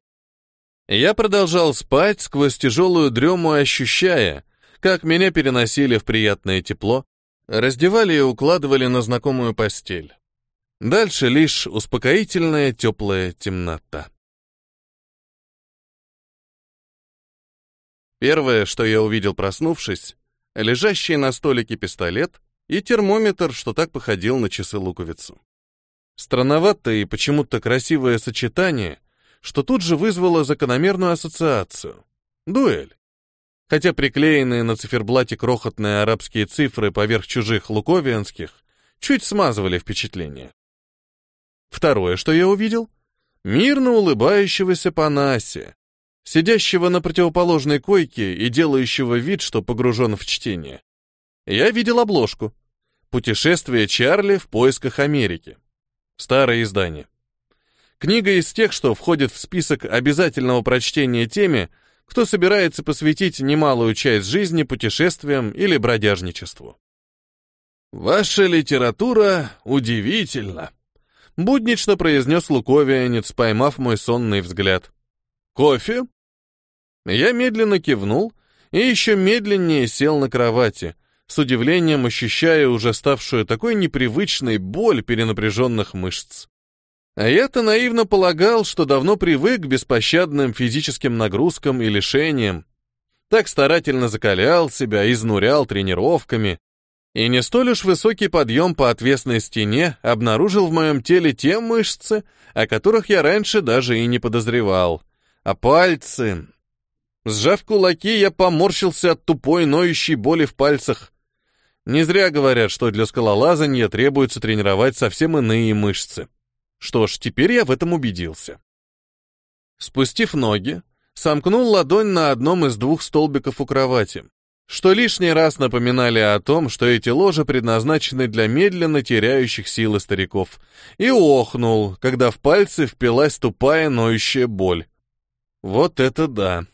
Я продолжал спать сквозь тяжелую дрему, ощущая, как меня переносили в приятное тепло, раздевали и укладывали на знакомую постель. Дальше лишь успокоительная теплая темнота. Первое, что я увидел, проснувшись, лежащий на столике пистолет и термометр, что так походил на часы-луковицу. Странноватое и почему-то красивое сочетание, что тут же вызвало закономерную ассоциацию. Дуэль. Хотя приклеенные на циферблате крохотные арабские цифры поверх чужих луковианских чуть смазывали впечатление. Второе, что я увидел, мирно улыбающегося Панаси, сидящего на противоположной койке и делающего вид, что погружен в чтение. Я видел обложку. «Путешествие Чарли в поисках Америки». Старое издание. Книга из тех, что входит в список обязательного прочтения теме, кто собирается посвятить немалую часть жизни путешествиям или бродяжничеству. «Ваша литература удивительна», — буднично произнес луковианец, поймав мой сонный взгляд. «Кофе?» Я медленно кивнул и еще медленнее сел на кровати, с удивлением ощущая уже ставшую такой непривычной боль перенапряженных мышц. А я-то наивно полагал, что давно привык к беспощадным физическим нагрузкам и лишениям. Так старательно закалял себя, изнурял тренировками. И не столь уж высокий подъем по отвесной стене обнаружил в моем теле те мышцы, о которых я раньше даже и не подозревал. А пальцы... Сжав кулаки, я поморщился от тупой ноющей боли в пальцах. Не зря говорят, что для скалолазания требуется тренировать совсем иные мышцы. Что ж, теперь я в этом убедился. Спустив ноги, сомкнул ладонь на одном из двух столбиков у кровати, что лишний раз напоминали о том, что эти ложи предназначены для медленно теряющих силы стариков, и охнул, когда в пальцы впилась тупая ноющая боль. Вот это да!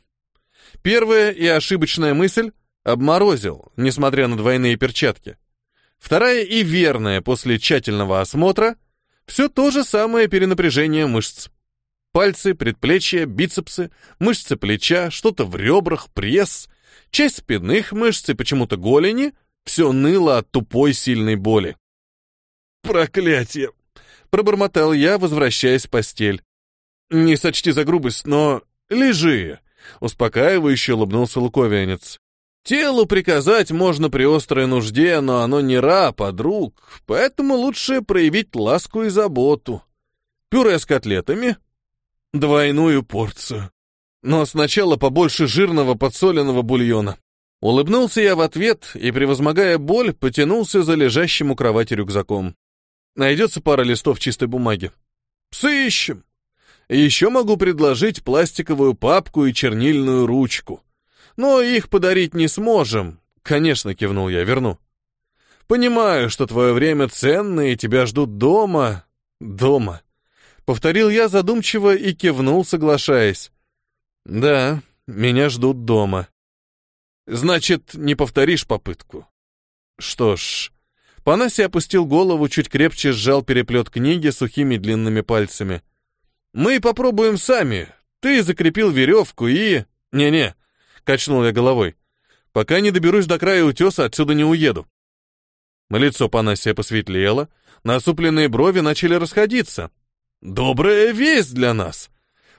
Первая и ошибочная мысль — обморозил, несмотря на двойные перчатки. Вторая и верная после тщательного осмотра — все то же самое перенапряжение мышц. Пальцы, предплечья, бицепсы, мышцы плеча, что-то в ребрах, пресс, часть спинных мышц и почему-то голени — все ныло от тупой сильной боли. «Проклятие!» — пробормотал я, возвращаясь в постель. «Не сочти за грубость, но лежи!» Успокаивающе улыбнулся луковианец. Телу приказать можно при острой нужде, но оно не раб, а друг, поэтому лучше проявить ласку и заботу. Пюре с котлетами, двойную порцию. Но сначала побольше жирного подсоленного бульона. Улыбнулся я в ответ и, превозмогая боль, потянулся за лежащим у кровати рюкзаком. Найдется пара листов чистой бумаги. Сыщем. Еще могу предложить пластиковую папку и чернильную ручку. Но их подарить не сможем. Конечно, кивнул я, верну. Понимаю, что твое время ценно и тебя ждут дома. Дома. Повторил я задумчиво и кивнул, соглашаясь. Да, меня ждут дома. Значит, не повторишь попытку. Что ж, Панаси опустил голову, чуть крепче сжал переплет книги сухими длинными пальцами. Мы попробуем сами. Ты закрепил веревку и... Не-не, качнул я головой. Пока не доберусь до края утеса, отсюда не уеду. Лицо Панасия посветлело, насупленные брови начали расходиться. «Добрая весть для нас!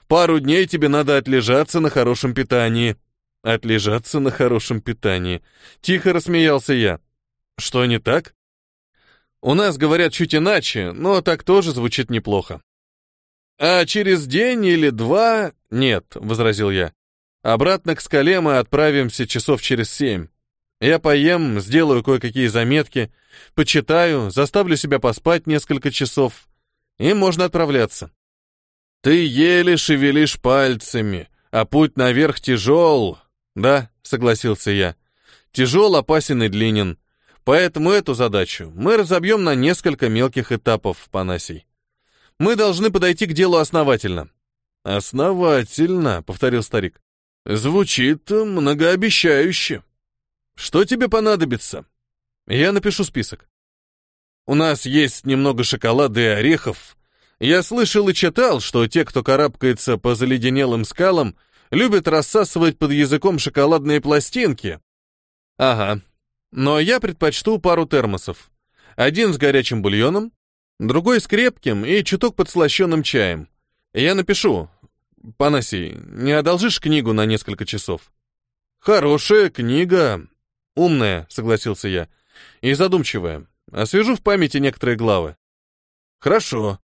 Пару дней тебе надо отлежаться на хорошем питании». «Отлежаться на хорошем питании», — тихо рассмеялся я. «Что не так?» «У нас говорят чуть иначе, но так тоже звучит неплохо». «А через день или два...» «Нет», — возразил я. «Обратно к скале мы отправимся часов через семь. Я поем, сделаю кое-какие заметки, почитаю, заставлю себя поспать несколько часов, и можно отправляться». «Ты еле шевелишь пальцами, а путь наверх тяжел». «Да», — согласился я. «Тяжел, опасен и длинен. Поэтому эту задачу мы разобьем на несколько мелких этапов, Панасий. Мы должны подойти к делу основательно». «Основательно», — повторил старик. «Звучит многообещающе. Что тебе понадобится?» «Я напишу список. У нас есть немного шоколада и орехов, я слышал и читал, что те, кто карабкается по заледенелым скалам, любят рассасывать под языком шоколадные пластинки. Ага. Но я предпочту пару термосов. Один с горячим бульоном, другой с крепким и чуток подслащенным чаем. Я напишу. Панаси, не одолжишь книгу на несколько часов? Хорошая книга. Умная, согласился я. И задумчивая. Освежу в памяти некоторые главы. Хорошо.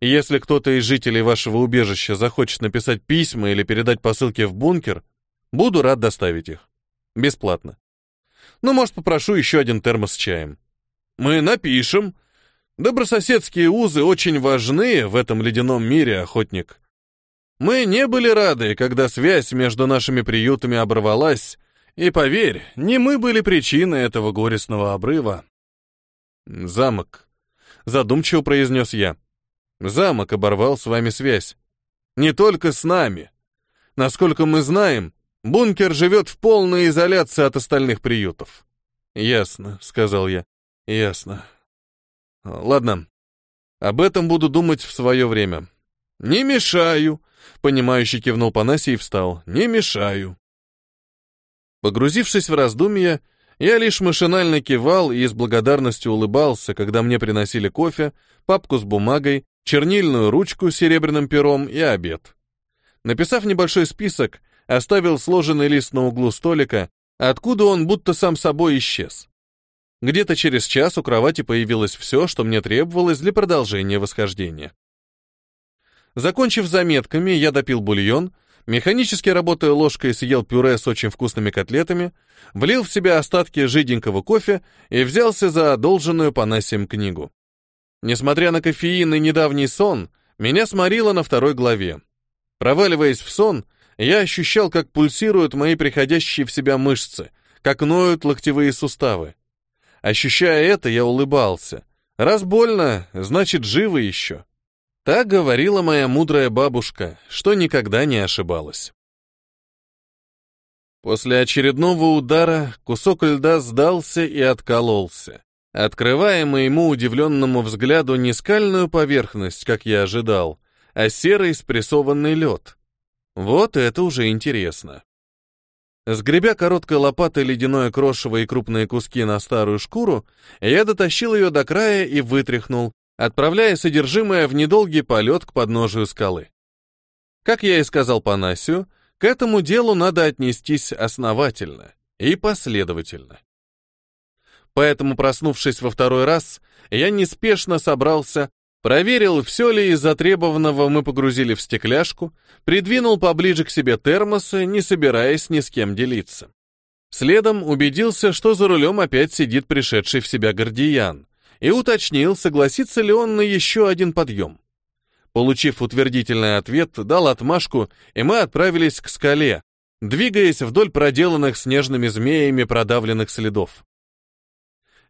Если кто-то из жителей вашего убежища захочет написать письма или передать посылки в бункер, буду рад доставить их. Бесплатно. Ну, может, попрошу еще один термос с чаем. Мы напишем. Добрососедские узы очень важны в этом ледяном мире, охотник. Мы не были рады, когда связь между нашими приютами оборвалась, и поверь, не мы были причиной этого горестного обрыва. Замок. Задумчиво произнес я. Замок оборвал с вами связь. Не только с нами. Насколько мы знаем, бункер живет в полной изоляции от остальных приютов. Ясно, сказал я. Ясно. Ладно. Об этом буду думать в свое время. Не мешаю, понимающе кивнул Панасий и встал. Не мешаю. Погрузившись в раздумья, я лишь машинально кивал и с благодарностью улыбался, когда мне приносили кофе, папку с бумагой чернильную ручку с серебряным пером и обед. Написав небольшой список, оставил сложенный лист на углу столика, откуда он будто сам собой исчез. Где-то через час у кровати появилось все, что мне требовалось для продолжения восхождения. Закончив заметками, я допил бульон, механически работая ложкой, съел пюре с очень вкусными котлетами, влил в себя остатки жиденького кофе и взялся за одолженную Панасием книгу. Несмотря на кофеин и недавний сон, меня сморило на второй главе. Проваливаясь в сон, я ощущал, как пульсируют мои приходящие в себя мышцы, как ноют локтевые суставы. Ощущая это, я улыбался. Раз больно, значит, живы еще. Так говорила моя мудрая бабушка, что никогда не ошибалась. После очередного удара кусок льда сдался и откололся открывая моему удивленному взгляду не скальную поверхность, как я ожидал, а серый спрессованный лед. Вот это уже интересно. Сгребя короткой лопатой ледяное крошево и крупные куски на старую шкуру, я дотащил ее до края и вытряхнул, отправляя содержимое в недолгий полет к подножию скалы. Как я и сказал Панасию, к этому делу надо отнестись основательно и последовательно. Поэтому, проснувшись во второй раз, я неспешно собрался, проверил, все ли из затребованного мы погрузили в стекляшку, придвинул поближе к себе термосы, не собираясь ни с кем делиться. Следом убедился, что за рулем опять сидит пришедший в себя Гордиян, и уточнил, согласится ли он на еще один подъем. Получив утвердительный ответ, дал отмашку, и мы отправились к скале, двигаясь вдоль проделанных снежными змеями продавленных следов.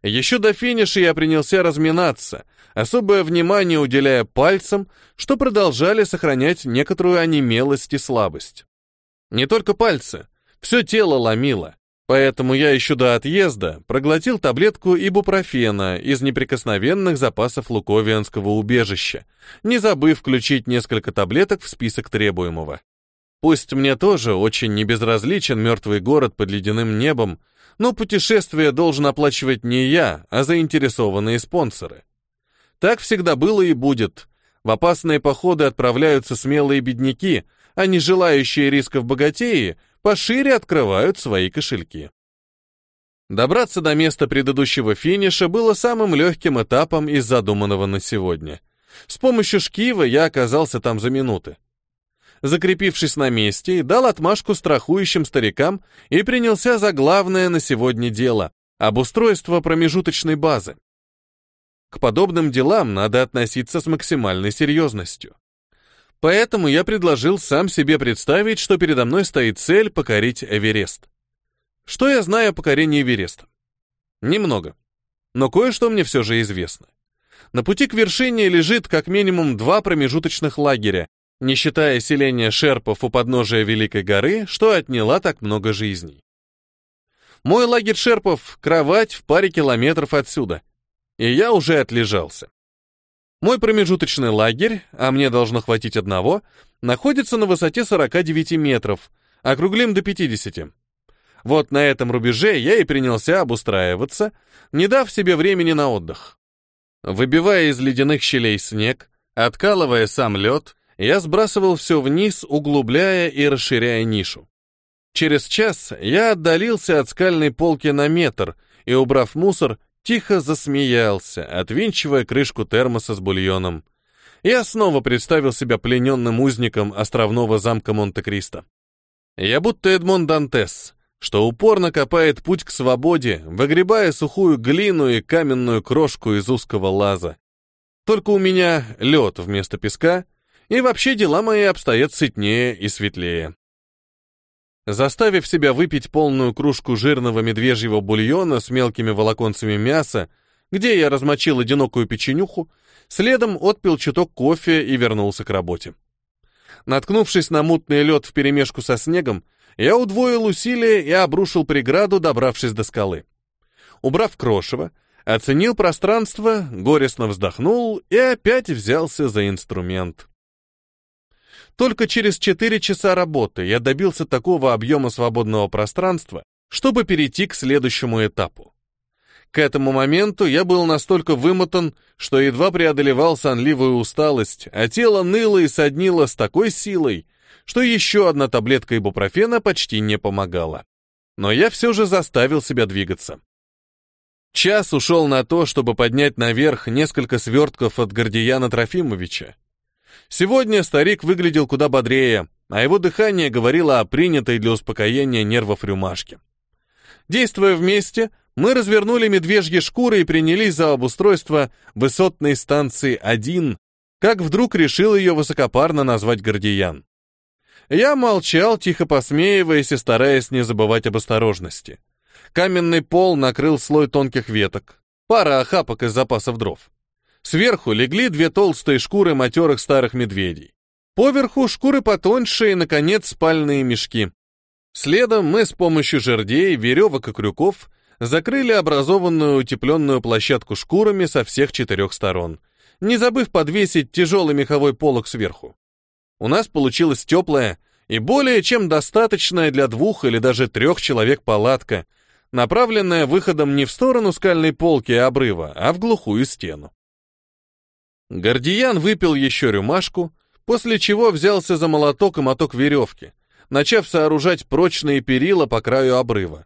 Еще до финиша я принялся разминаться, особое внимание уделяя пальцам, что продолжали сохранять некоторую онемелость и слабость. Не только пальцы, все тело ломило, поэтому я еще до отъезда проглотил таблетку ибупрофена из неприкосновенных запасов луковианского убежища, не забыв включить несколько таблеток в список требуемого. Пусть мне тоже очень небезразличен мертвый город под ледяным небом, но путешествие должен оплачивать не я, а заинтересованные спонсоры. Так всегда было и будет. В опасные походы отправляются смелые бедняки, а не желающие рисков богатеи пошире открывают свои кошельки. Добраться до места предыдущего финиша было самым легким этапом из задуманного на сегодня. С помощью шкива я оказался там за минуты закрепившись на месте, дал отмашку страхующим старикам и принялся за главное на сегодня дело — обустройство промежуточной базы. К подобным делам надо относиться с максимальной серьезностью. Поэтому я предложил сам себе представить, что передо мной стоит цель покорить Эверест. Что я знаю о покорении Эвереста? Немного. Но кое-что мне все же известно. На пути к вершине лежит как минимум два промежуточных лагеря, не считая селения шерпов у подножия Великой горы, что отняла так много жизней. Мой лагерь шерпов — кровать в паре километров отсюда, и я уже отлежался. Мой промежуточный лагерь, а мне должно хватить одного, находится на высоте 49 метров, округлим до 50. Вот на этом рубеже я и принялся обустраиваться, не дав себе времени на отдых. Выбивая из ледяных щелей снег, откалывая сам лед, я сбрасывал все вниз, углубляя и расширяя нишу. Через час я отдалился от скальной полки на метр и, убрав мусор, тихо засмеялся, отвинчивая крышку термоса с бульоном. Я снова представил себя плененным узником островного замка Монте-Кристо. Я будто Эдмон Дантес, что упорно копает путь к свободе, выгребая сухую глину и каменную крошку из узкого лаза. Только у меня лед вместо песка — и вообще дела мои обстоят сытнее и светлее. Заставив себя выпить полную кружку жирного медвежьего бульона с мелкими волоконцами мяса, где я размочил одинокую печенюху, следом отпил чуток кофе и вернулся к работе. Наткнувшись на мутный лед вперемешку со снегом, я удвоил усилия и обрушил преграду, добравшись до скалы. Убрав крошево, оценил пространство, горестно вздохнул и опять взялся за инструмент. Только через 4 часа работы я добился такого объема свободного пространства, чтобы перейти к следующему этапу. К этому моменту я был настолько вымотан, что едва преодолевал сонливую усталость, а тело ныло и соднило с такой силой, что еще одна таблетка ибупрофена почти не помогала. Но я все же заставил себя двигаться. Час ушел на то, чтобы поднять наверх несколько свертков от Гордияна Трофимовича, Сегодня старик выглядел куда бодрее, а его дыхание говорило о принятой для успокоения нервов рюмашке. Действуя вместе, мы развернули медвежьи шкуры и принялись за обустройство высотной станции 1, как вдруг решил ее высокопарно назвать Гордиян. Я молчал, тихо посмеиваясь и стараясь не забывать об осторожности. Каменный пол накрыл слой тонких веток, пара охапок из запасов дров. Сверху легли две толстые шкуры матерых старых медведей. Поверху шкуры потоньше и, наконец, спальные мешки. Следом мы с помощью жердей, веревок и крюков закрыли образованную утепленную площадку шкурами со всех четырех сторон, не забыв подвесить тяжелый меховой полог сверху. У нас получилась теплая и более чем достаточная для двух или даже трех человек палатка, направленная выходом не в сторону скальной полки и обрыва, а в глухую стену. Гордиян выпил еще рюмашку, после чего взялся за молоток и моток веревки, начав сооружать прочные перила по краю обрыва.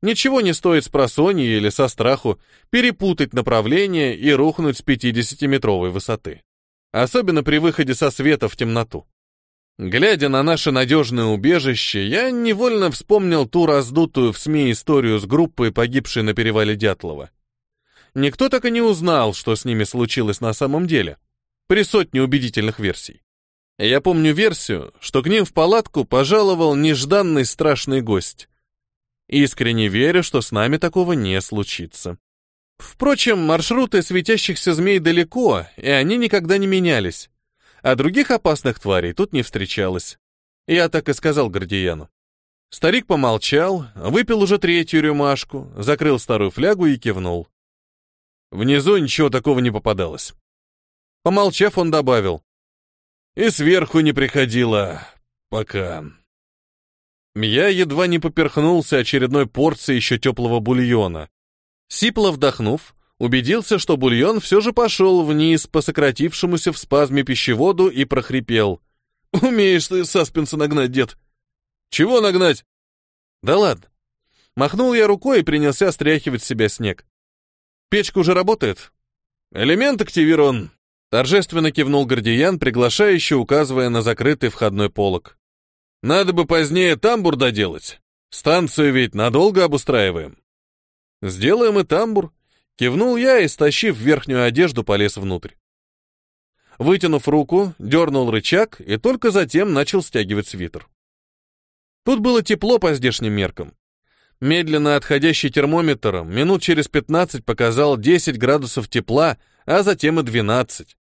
Ничего не стоит с просонья или со страху перепутать направление и рухнуть с 50-метровой высоты. Особенно при выходе со света в темноту. Глядя на наше надежное убежище, я невольно вспомнил ту раздутую в СМИ историю с группой, погибшей на перевале Дятлова. Никто так и не узнал, что с ними случилось на самом деле, при сотне убедительных версий. Я помню версию, что к ним в палатку пожаловал нежданный страшный гость. Искренне верю, что с нами такого не случится. Впрочем, маршруты светящихся змей далеко, и они никогда не менялись. А других опасных тварей тут не встречалось. Я так и сказал Гордияну. Старик помолчал, выпил уже третью рюмашку, закрыл старую флягу и кивнул. Внизу ничего такого не попадалось. Помолчав, он добавил. И сверху не приходило. Пока. Я едва не поперхнулся очередной порцией еще теплого бульона. Сипло вдохнув, убедился, что бульон все же пошел вниз по сократившемуся в спазме пищеводу и прохрипел. «Умеешь ты саспенса нагнать, дед!» «Чего нагнать?» «Да ладно». Махнул я рукой и принялся стряхивать с себя снег. «Печка уже работает?» «Элемент активирован», — торжественно кивнул Гордиян, приглашающе указывая на закрытый входной полог. «Надо бы позднее тамбур доделать. Станцию ведь надолго обустраиваем». «Сделаем и тамбур», Кивнул я и, стащив верхнюю одежду, полез внутрь. Вытянув руку, дернул рычаг и только затем начал стягивать свитер. Тут было тепло по здешним меркам. Медленно отходящий термометр минут через 15 показал 10 градусов тепла, а затем и 12.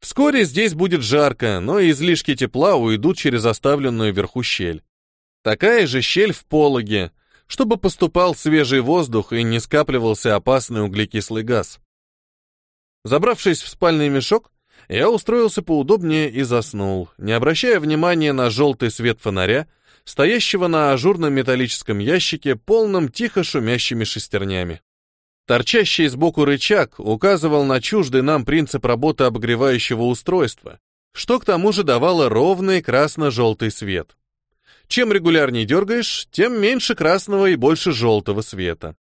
Вскоре здесь будет жарко, но излишки тепла уйдут через оставленную вверху щель. Такая же щель в пологе, чтобы поступал свежий воздух и не скапливался опасный углекислый газ. Забравшись в спальный мешок, я устроился поудобнее и заснул, не обращая внимания на желтый свет фонаря, стоящего на ажурном металлическом ящике, полном тихо шумящими шестернями. Торчащий сбоку рычаг указывал на чуждый нам принцип работы обогревающего устройства, что к тому же давало ровный красно-желтый свет. Чем регулярнее дергаешь, тем меньше красного и больше желтого света.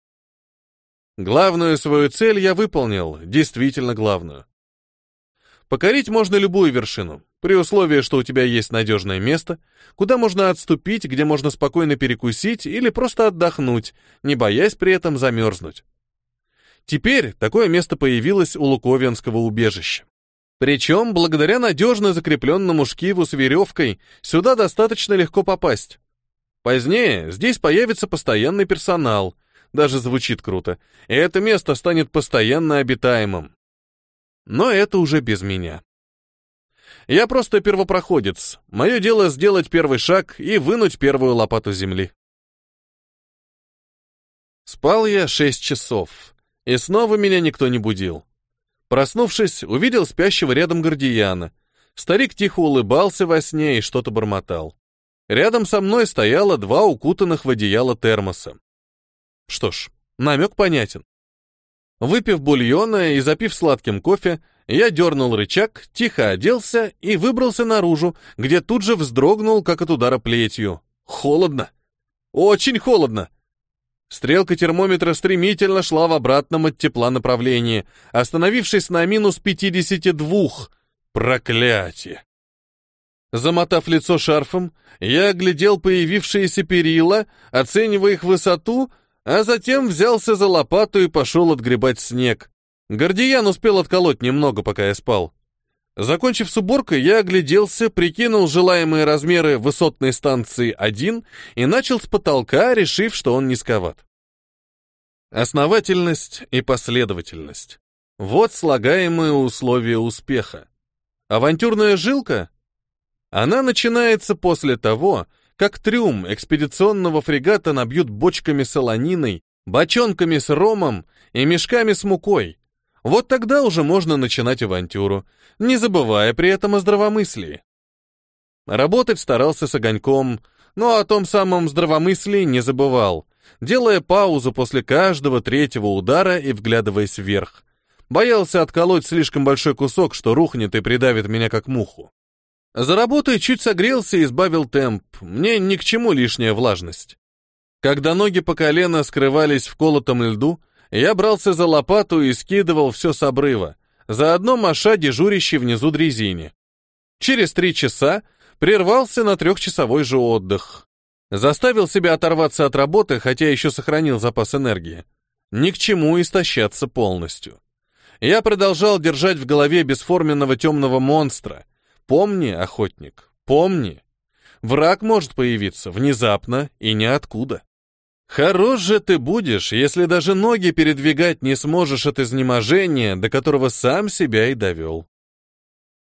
Главную свою цель я выполнил, действительно главную. Покорить можно любую вершину, при условии, что у тебя есть надежное место, куда можно отступить, где можно спокойно перекусить или просто отдохнуть, не боясь при этом замерзнуть. Теперь такое место появилось у Луковенского убежища. Причем, благодаря надежно закрепленному шкиву с веревкой, сюда достаточно легко попасть. Позднее здесь появится постоянный персонал, даже звучит круто, и это место станет постоянно обитаемым. Но это уже без меня. Я просто первопроходец. Мое дело сделать первый шаг и вынуть первую лопату земли. Спал я шесть часов, и снова меня никто не будил. Проснувшись, увидел спящего рядом Гордияна. Старик тихо улыбался во сне и что-то бормотал. Рядом со мной стояло два укутанных в одеяло термоса. Что ж, намек понятен. Выпив бульона и запив сладким кофе, я дернул рычаг, тихо оделся и выбрался наружу, где тут же вздрогнул, как от удара плетью. Холодно. Очень холодно. Стрелка термометра стремительно шла в обратном от тепла направлении, остановившись на минус 52. Проклятие! Замотав лицо шарфом, я оглядел появившиеся перила, оценивая их высоту, а затем взялся за лопату и пошел отгребать снег. Гордиян успел отколоть немного, пока я спал. Закончив с уборкой, я огляделся, прикинул желаемые размеры высотной станции 1 и начал с потолка, решив, что он низковат. Основательность и последовательность. Вот слагаемые условия успеха. Авантюрная жилка? Она начинается после того, как трюм экспедиционного фрегата набьют бочками солониной, бочонками с ромом и мешками с мукой, вот тогда уже можно начинать авантюру, не забывая при этом о здравомыслии. Работать старался с огоньком, но о том самом здравомыслии не забывал, делая паузу после каждого третьего удара и вглядываясь вверх. Боялся отколоть слишком большой кусок, что рухнет и придавит меня как муху. За работой чуть согрелся и избавил темп, мне ни к чему лишняя влажность. Когда ноги по колено скрывались в колотом льду, я брался за лопату и скидывал все с обрыва, заодно маша дежурящий внизу дрезине. Через три часа Прервался на трехчасовой же отдых. Заставил себя оторваться от работы, хотя еще сохранил запас энергии. Ни к чему истощаться полностью. Я продолжал держать в голове бесформенного темного монстра. Помни, охотник, помни. Враг может появиться внезапно и ниоткуда. Хорош же ты будешь, если даже ноги передвигать не сможешь от изнеможения, до которого сам себя и довел.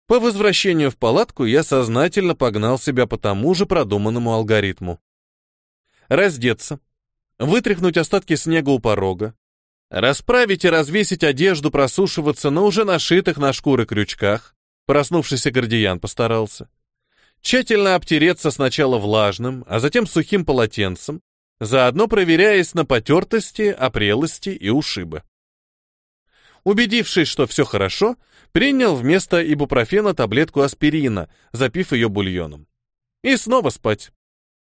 По возвращению в палатку я сознательно погнал себя по тому же продуманному алгоритму. Раздеться, вытряхнуть остатки снега у порога, расправить и развесить одежду, просушиваться на уже нашитых на шкуры крючках. Проснувшийся гардиян постарался. Тщательно обтереться сначала влажным, а затем сухим полотенцем, заодно проверяясь на потертости, опрелости и ушибы. Убедившись, что все хорошо, принял вместо ибупрофена таблетку аспирина, запив ее бульоном. И снова спать.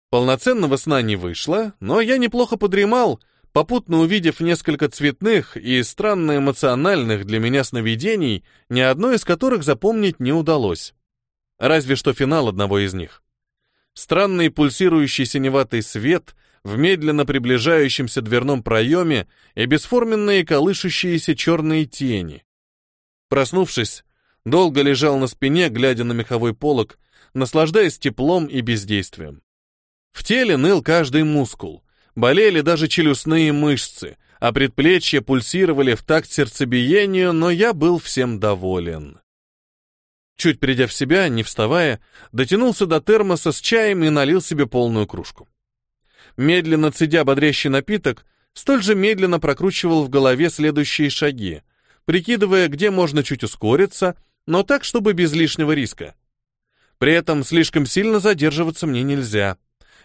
Полноценного сна не вышло, но я неплохо подремал, попутно увидев несколько цветных и странно эмоциональных для меня сновидений, ни одно из которых запомнить не удалось. Разве что финал одного из них. Странный пульсирующий синеватый свет в медленно приближающемся дверном проеме и бесформенные колышущиеся черные тени. Проснувшись, долго лежал на спине, глядя на меховой полог, наслаждаясь теплом и бездействием. В теле ныл каждый мускул, болели даже челюстные мышцы, а предплечья пульсировали в такт сердцебиению, но я был всем доволен. Чуть придя в себя, не вставая, дотянулся до термоса с чаем и налил себе полную кружку. Медленно цедя бодрящий напиток, столь же медленно прокручивал в голове следующие шаги, прикидывая, где можно чуть ускориться, но так, чтобы без лишнего риска. При этом слишком сильно задерживаться мне нельзя.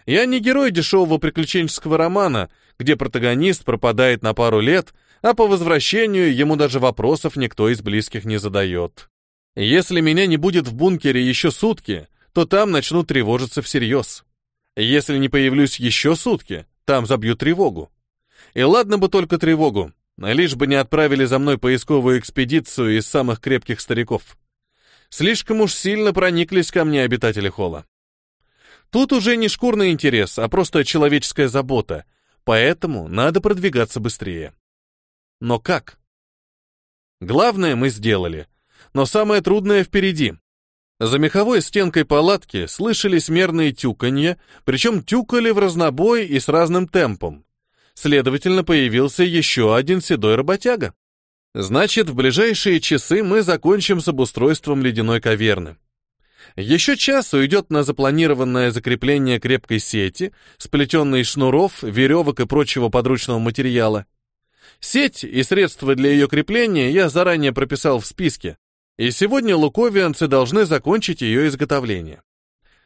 Я не герой дешевого приключенческого романа, где протагонист пропадает на пару лет, а по возвращению ему даже вопросов никто из близких не задает. Если меня не будет в бункере еще сутки, то там начнут тревожиться всерьез. Если не появлюсь еще сутки, там забью тревогу. И ладно бы только тревогу, лишь бы не отправили за мной поисковую экспедицию из самых крепких стариков. Слишком уж сильно прониклись ко мне обитатели холла. Тут уже не шкурный интерес, а просто человеческая забота, поэтому надо продвигаться быстрее. Но как? Главное мы сделали, но самое трудное впереди. За меховой стенкой палатки слышались мерные тюканья, причем тюкали в разнобой и с разным темпом. Следовательно, появился еще один седой работяга. Значит, в ближайшие часы мы закончим с обустройством ледяной каверны. Еще час уйдет на запланированное закрепление крепкой сети, сплетенной из шнуров, веревок и прочего подручного материала. Сеть и средства для ее крепления я заранее прописал в списке, и сегодня луковианцы должны закончить ее изготовление.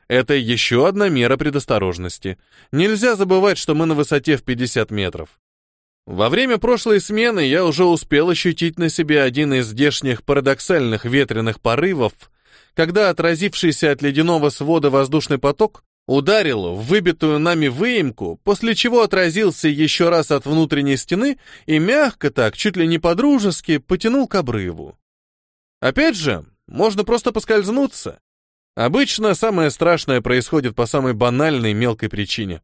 Это еще одна мера предосторожности. Нельзя забывать, что мы на высоте в 50 метров. Во время прошлой смены я уже успел ощутить на себе один из здешних парадоксальных ветреных порывов, когда отразившийся от ледяного свода воздушный поток ударил в выбитую нами выемку, после чего отразился еще раз от внутренней стены и мягко так, чуть ли не по-дружески, потянул к обрыву. Опять же, можно просто поскользнуться. Обычно самое страшное происходит по самой банальной мелкой причине.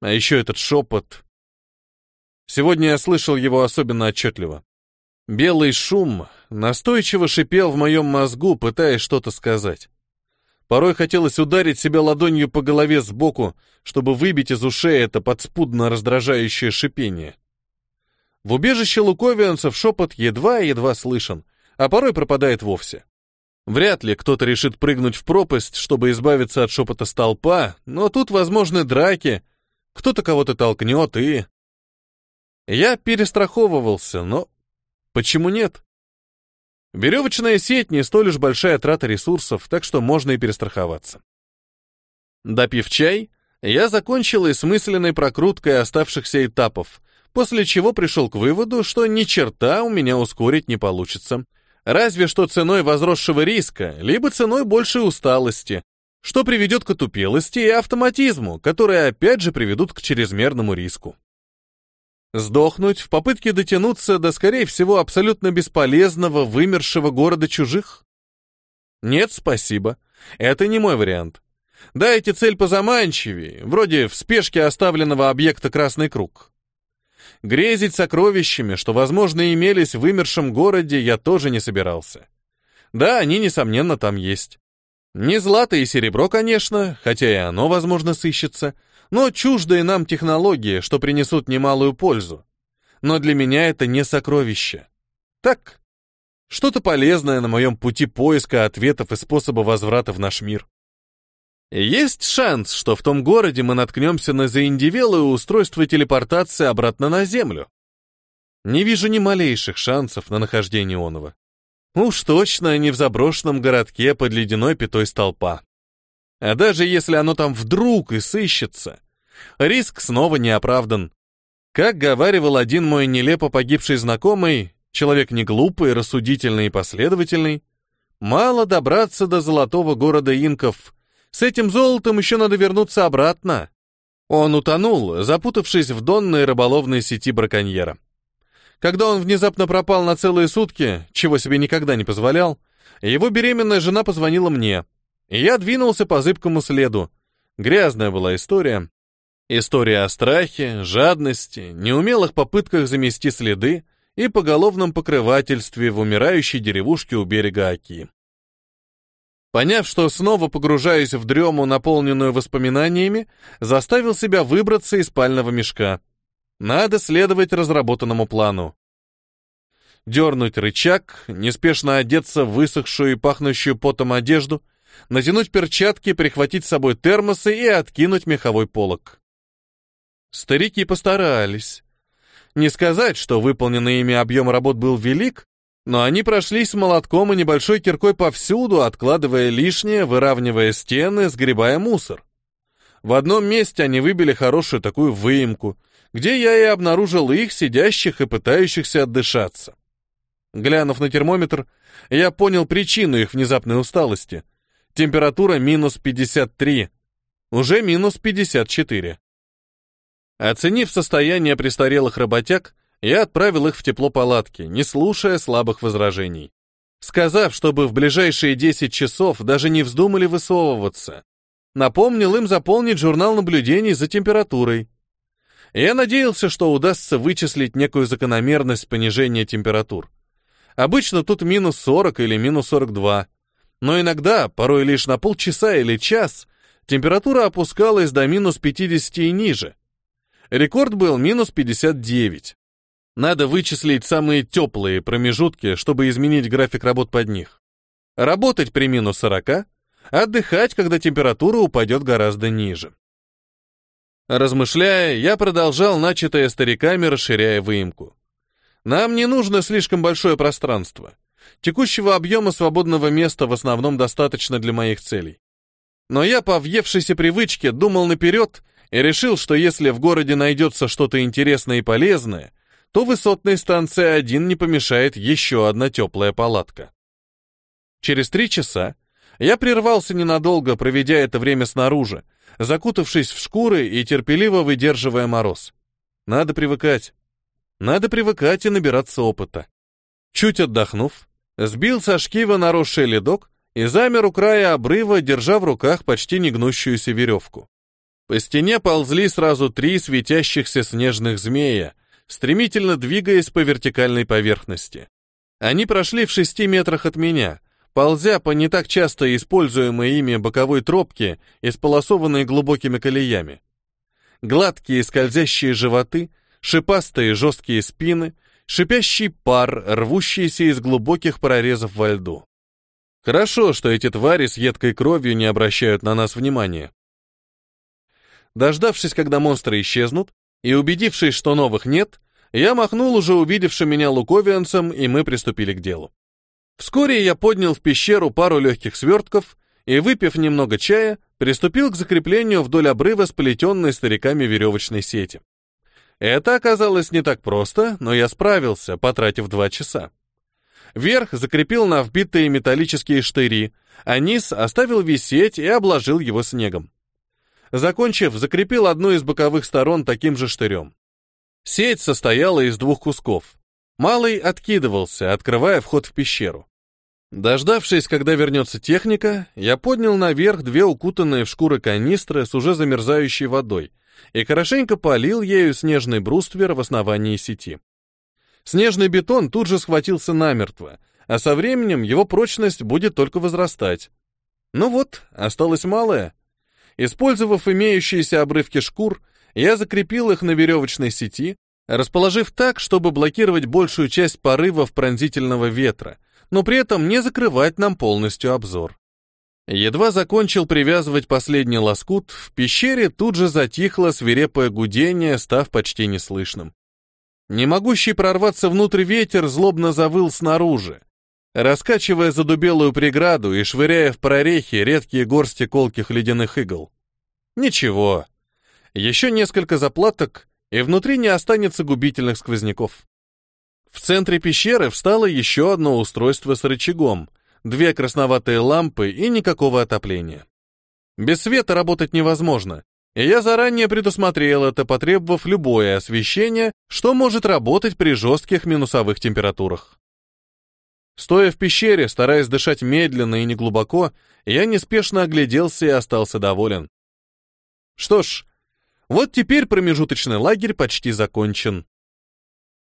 А еще этот шепот. Сегодня я слышал его особенно отчетливо. Белый шум настойчиво шипел в моем мозгу, пытаясь что-то сказать. Порой хотелось ударить себя ладонью по голове сбоку, чтобы выбить из ушей это подспудно раздражающее шипение. В убежище луковианцев шепот едва-едва слышен, а порой пропадает вовсе. Вряд ли кто-то решит прыгнуть в пропасть, чтобы избавиться от шепота столпа, но тут возможны драки, кто-то кого-то толкнет и... Я перестраховывался, но Почему нет? Веревочная сеть не столь уж большая трата ресурсов, так что можно и перестраховаться. Допив чай, я закончил и с мысленной прокруткой оставшихся этапов, после чего пришел к выводу, что ни черта у меня ускорить не получится. Разве что ценой возросшего риска, либо ценой большей усталости, что приведет к отупелости и автоматизму, которые опять же приведут к чрезмерному риску. Сдохнуть в попытке дотянуться до, скорее всего, абсолютно бесполезного, вымершего города чужих? Нет, спасибо. Это не мой вариант. Дайте цель позаманчивее, вроде в спешке оставленного объекта «Красный круг». Грезить сокровищами, что, возможно, имелись в вымершем городе, я тоже не собирался. Да, они, несомненно, там есть. Не злато и серебро, конечно, хотя и оно, возможно, сыщется, но чуждые нам технологии, что принесут немалую пользу. Но для меня это не сокровище. Так, что-то полезное на моем пути поиска ответов и способа возврата в наш мир. Есть шанс, что в том городе мы наткнемся на заиндивелое устройство телепортации обратно на Землю. Не вижу ни малейших шансов на нахождение оного. Уж точно не в заброшенном городке под ледяной пятой столпа. А даже если оно там вдруг и сыщется, риск снова не оправдан. Как говаривал один мой нелепо погибший знакомый, человек не глупый, рассудительный и последовательный, мало добраться до золотого города инков — с этим золотом еще надо вернуться обратно. Он утонул, запутавшись в донной рыболовной сети браконьера. Когда он внезапно пропал на целые сутки, чего себе никогда не позволял, его беременная жена позвонила мне, и я двинулся по зыбкому следу. Грязная была история. История о страхе, жадности, неумелых попытках замести следы и поголовном покрывательстве в умирающей деревушке у берега Оки. Поняв, что снова погружаюсь в дрему, наполненную воспоминаниями, заставил себя выбраться из спального мешка. Надо следовать разработанному плану. Дернуть рычаг, неспешно одеться в высохшую и пахнущую потом одежду, натянуть перчатки, прихватить с собой термосы и откинуть меховой полог. Старики постарались. Не сказать, что выполненный ими объем работ был велик, но они прошлись молотком и небольшой киркой повсюду, откладывая лишнее, выравнивая стены, сгребая мусор. В одном месте они выбили хорошую такую выемку, где я и обнаружил их, сидящих и пытающихся отдышаться. Глянув на термометр, я понял причину их внезапной усталости. Температура минус 53, уже минус 54. Оценив состояние престарелых работяг, я отправил их в тепло палатки, не слушая слабых возражений. Сказав, чтобы в ближайшие 10 часов даже не вздумали высовываться. Напомнил им заполнить журнал наблюдений за температурой. Я надеялся, что удастся вычислить некую закономерность понижения температур. Обычно тут минус 40 или минус 42. Но иногда, порой лишь на полчаса или час, температура опускалась до минус 50 и ниже. Рекорд был минус 59. Надо вычислить самые теплые промежутки, чтобы изменить график работ под них. Работать при минус 40, отдыхать, когда температура упадет гораздо ниже. Размышляя, я продолжал начатое стариками, расширяя выемку. Нам не нужно слишком большое пространство. Текущего объема свободного места в основном достаточно для моих целей. Но я по въевшейся привычке думал наперед и решил, что если в городе найдется что-то интересное и полезное, то высотной станции один не помешает еще одна теплая палатка. Через три часа я прервался ненадолго, проведя это время снаружи, закутавшись в шкуры и терпеливо выдерживая мороз. Надо привыкать. Надо привыкать и набираться опыта. Чуть отдохнув, сбил со шкива наросший ледок и замер у края обрыва, держа в руках почти негнущуюся веревку. По стене ползли сразу три светящихся снежных змея, стремительно двигаясь по вертикальной поверхности. Они прошли в шести метрах от меня, ползя по не так часто используемой ими боковой тропке, исполосованной глубокими колеями. Гладкие скользящие животы, шипастые жесткие спины, шипящий пар, рвущийся из глубоких прорезов во льду. Хорошо, что эти твари с едкой кровью не обращают на нас внимания. Дождавшись, когда монстры исчезнут, и убедившись, что новых нет, я махнул уже увидевшим меня луковианцем, и мы приступили к делу. Вскоре я поднял в пещеру пару легких свертков и, выпив немного чая, приступил к закреплению вдоль обрыва сплетенной стариками веревочной сети. Это оказалось не так просто, но я справился, потратив два часа. Верх закрепил на вбитые металлические штыри, а низ оставил висеть и обложил его снегом. Закончив, закрепил одну из боковых сторон таким же штырем. Сеть состояла из двух кусков. Малый откидывался, открывая вход в пещеру. Дождавшись, когда вернется техника, я поднял наверх две укутанные в шкуры канистры с уже замерзающей водой и хорошенько полил ею снежный бруствер в основании сети. Снежный бетон тут же схватился намертво, а со временем его прочность будет только возрастать. Ну вот, осталось малое. Использовав имеющиеся обрывки шкур, я закрепил их на веревочной сети, расположив так, чтобы блокировать большую часть порывов пронзительного ветра — но при этом не закрывать нам полностью обзор. Едва закончил привязывать последний лоскут, в пещере тут же затихло свирепое гудение, став почти неслышным. Не могущий прорваться внутрь ветер злобно завыл снаружи, раскачивая задубелую преграду и швыряя в прорехи редкие горсти колких ледяных игл. Ничего. Еще несколько заплаток, и внутри не останется губительных сквозняков. В центре пещеры встало еще одно устройство с рычагом, две красноватые лампы и никакого отопления. Без света работать невозможно, и я заранее предусмотрел это, потребовав любое освещение, что может работать при жестких минусовых температурах. Стоя в пещере, стараясь дышать медленно и неглубоко, я неспешно огляделся и остался доволен. Что ж, вот теперь промежуточный лагерь почти закончен.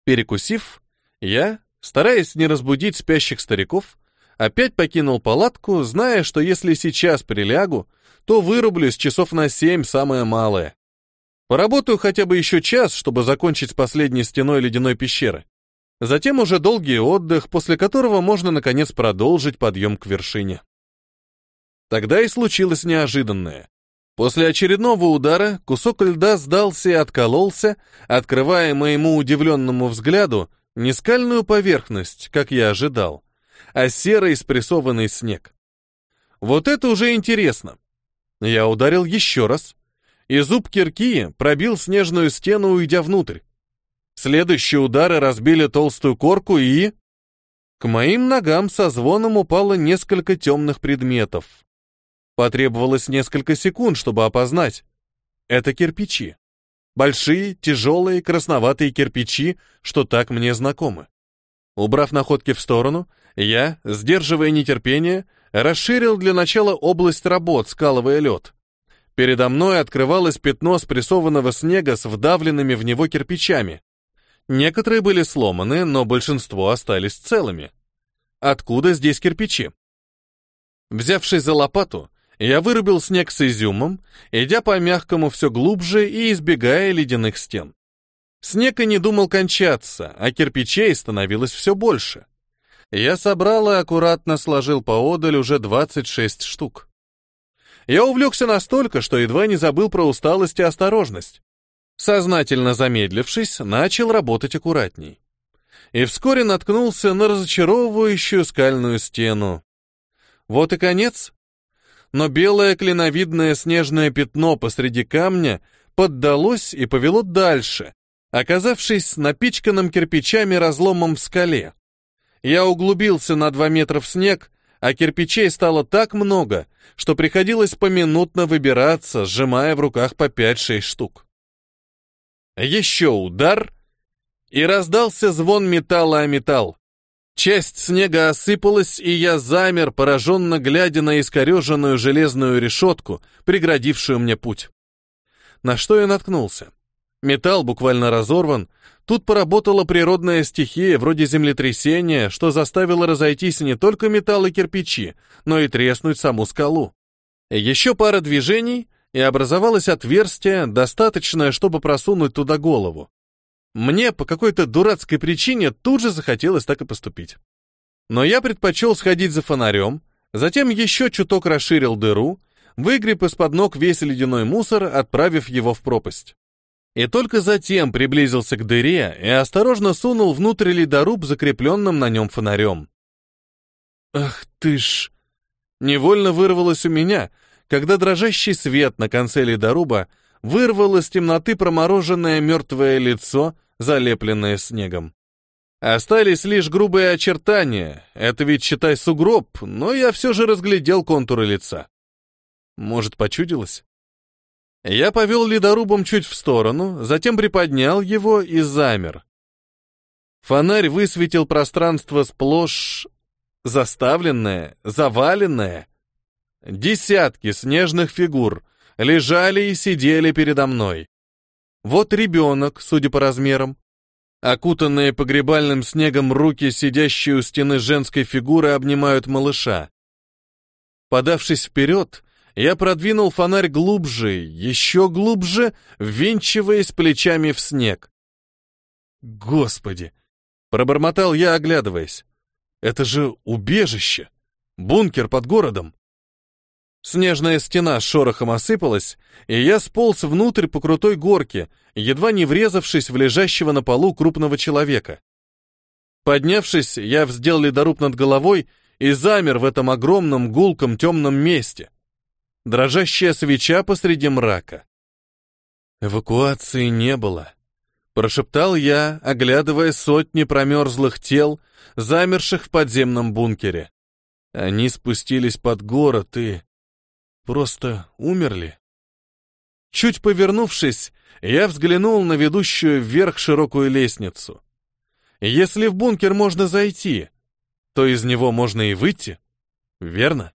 Перекусив, я, стараясь не разбудить спящих стариков, опять покинул палатку, зная, что если сейчас прилягу, то вырублюсь часов на семь самое малое. Поработаю хотя бы еще час, чтобы закончить с последней стеной ледяной пещеры. Затем уже долгий отдых, после которого можно наконец продолжить подъем к вершине. Тогда и случилось неожиданное. После очередного удара кусок льда сдался и откололся, открывая моему удивленному взгляду не скальную поверхность, как я ожидал, а серый спрессованный снег. Вот это уже интересно. Я ударил еще раз, и зуб кирки пробил снежную стену, уйдя внутрь. Следующие удары разбили толстую корку и... К моим ногам со звоном упало несколько темных предметов. Потребовалось несколько секунд, чтобы опознать. Это кирпичи. Большие, тяжелые, красноватые кирпичи, что так мне знакомы. Убрав находки в сторону, я, сдерживая нетерпение, расширил для начала область работ, скалывая лед. Передо мной открывалось пятно спрессованного снега с вдавленными в него кирпичами. Некоторые были сломаны, но большинство остались целыми. Откуда здесь кирпичи? Взявшись за лопату, я вырубил снег с изюмом, идя по мягкому все глубже и избегая ледяных стен. Снег и не думал кончаться, а кирпичей становилось все больше. Я собрал и аккуратно сложил поодаль уже 26 штук. Я увлекся настолько, что едва не забыл про усталость и осторожность. Сознательно замедлившись, начал работать аккуратней. И вскоре наткнулся на разочаровывающую скальную стену. Вот и конец, но белое клиновидное снежное пятно посреди камня поддалось и повело дальше, оказавшись напичканным кирпичами разломом в скале. Я углубился на два метра в снег, а кирпичей стало так много, что приходилось поминутно выбираться, сжимая в руках по пять-шесть штук. Еще удар, и раздался звон металла о металл. Часть снега осыпалась, и я замер, пораженно глядя на искореженную железную решетку, преградившую мне путь. На что я наткнулся? Металл буквально разорван. Тут поработала природная стихия, вроде землетрясения, что заставило разойтись не только металл и кирпичи, но и треснуть саму скалу. Еще пара движений, и образовалось отверстие, достаточное, чтобы просунуть туда голову. Мне по какой-то дурацкой причине тут же захотелось так и поступить. Но я предпочел сходить за фонарем, затем еще чуток расширил дыру, выгреб из-под ног весь ледяной мусор, отправив его в пропасть. И только затем приблизился к дыре и осторожно сунул внутрь ледоруб, закрепленным на нем фонарем. «Ах ты ж!» Невольно вырвалось у меня, когда дрожащий свет на конце ледоруба вырвал из темноты промороженное мертвое лицо, залепленное снегом. Остались лишь грубые очертания, это ведь, считай, сугроб, но я все же разглядел контуры лица. Может, почудилось? Я повел ледорубом чуть в сторону, затем приподнял его и замер. Фонарь высветил пространство сплошь... заставленное, заваленное. Десятки снежных фигур лежали и сидели передо мной. Вот ребенок, судя по размерам. Окутанные погребальным снегом руки, сидящие у стены женской фигуры, обнимают малыша. Подавшись вперед, я продвинул фонарь глубже, еще глубже, ввинчиваясь плечами в снег. Господи! Пробормотал я, оглядываясь. Это же убежище! Бункер под городом! Снежная стена с шорохом осыпалась, и я сполз внутрь по крутой горке, едва не врезавшись в лежащего на полу крупного человека. Поднявшись, я вздел ледоруб над головой и замер в этом огромном гулком темном месте. Дрожащая свеча посреди мрака. Эвакуации не было. Прошептал я, оглядывая сотни промерзлых тел, замерших в подземном бункере. Они спустились под город и... Просто умерли. Чуть повернувшись, я взглянул на ведущую вверх широкую лестницу. Если в бункер можно зайти, то из него можно и выйти, верно?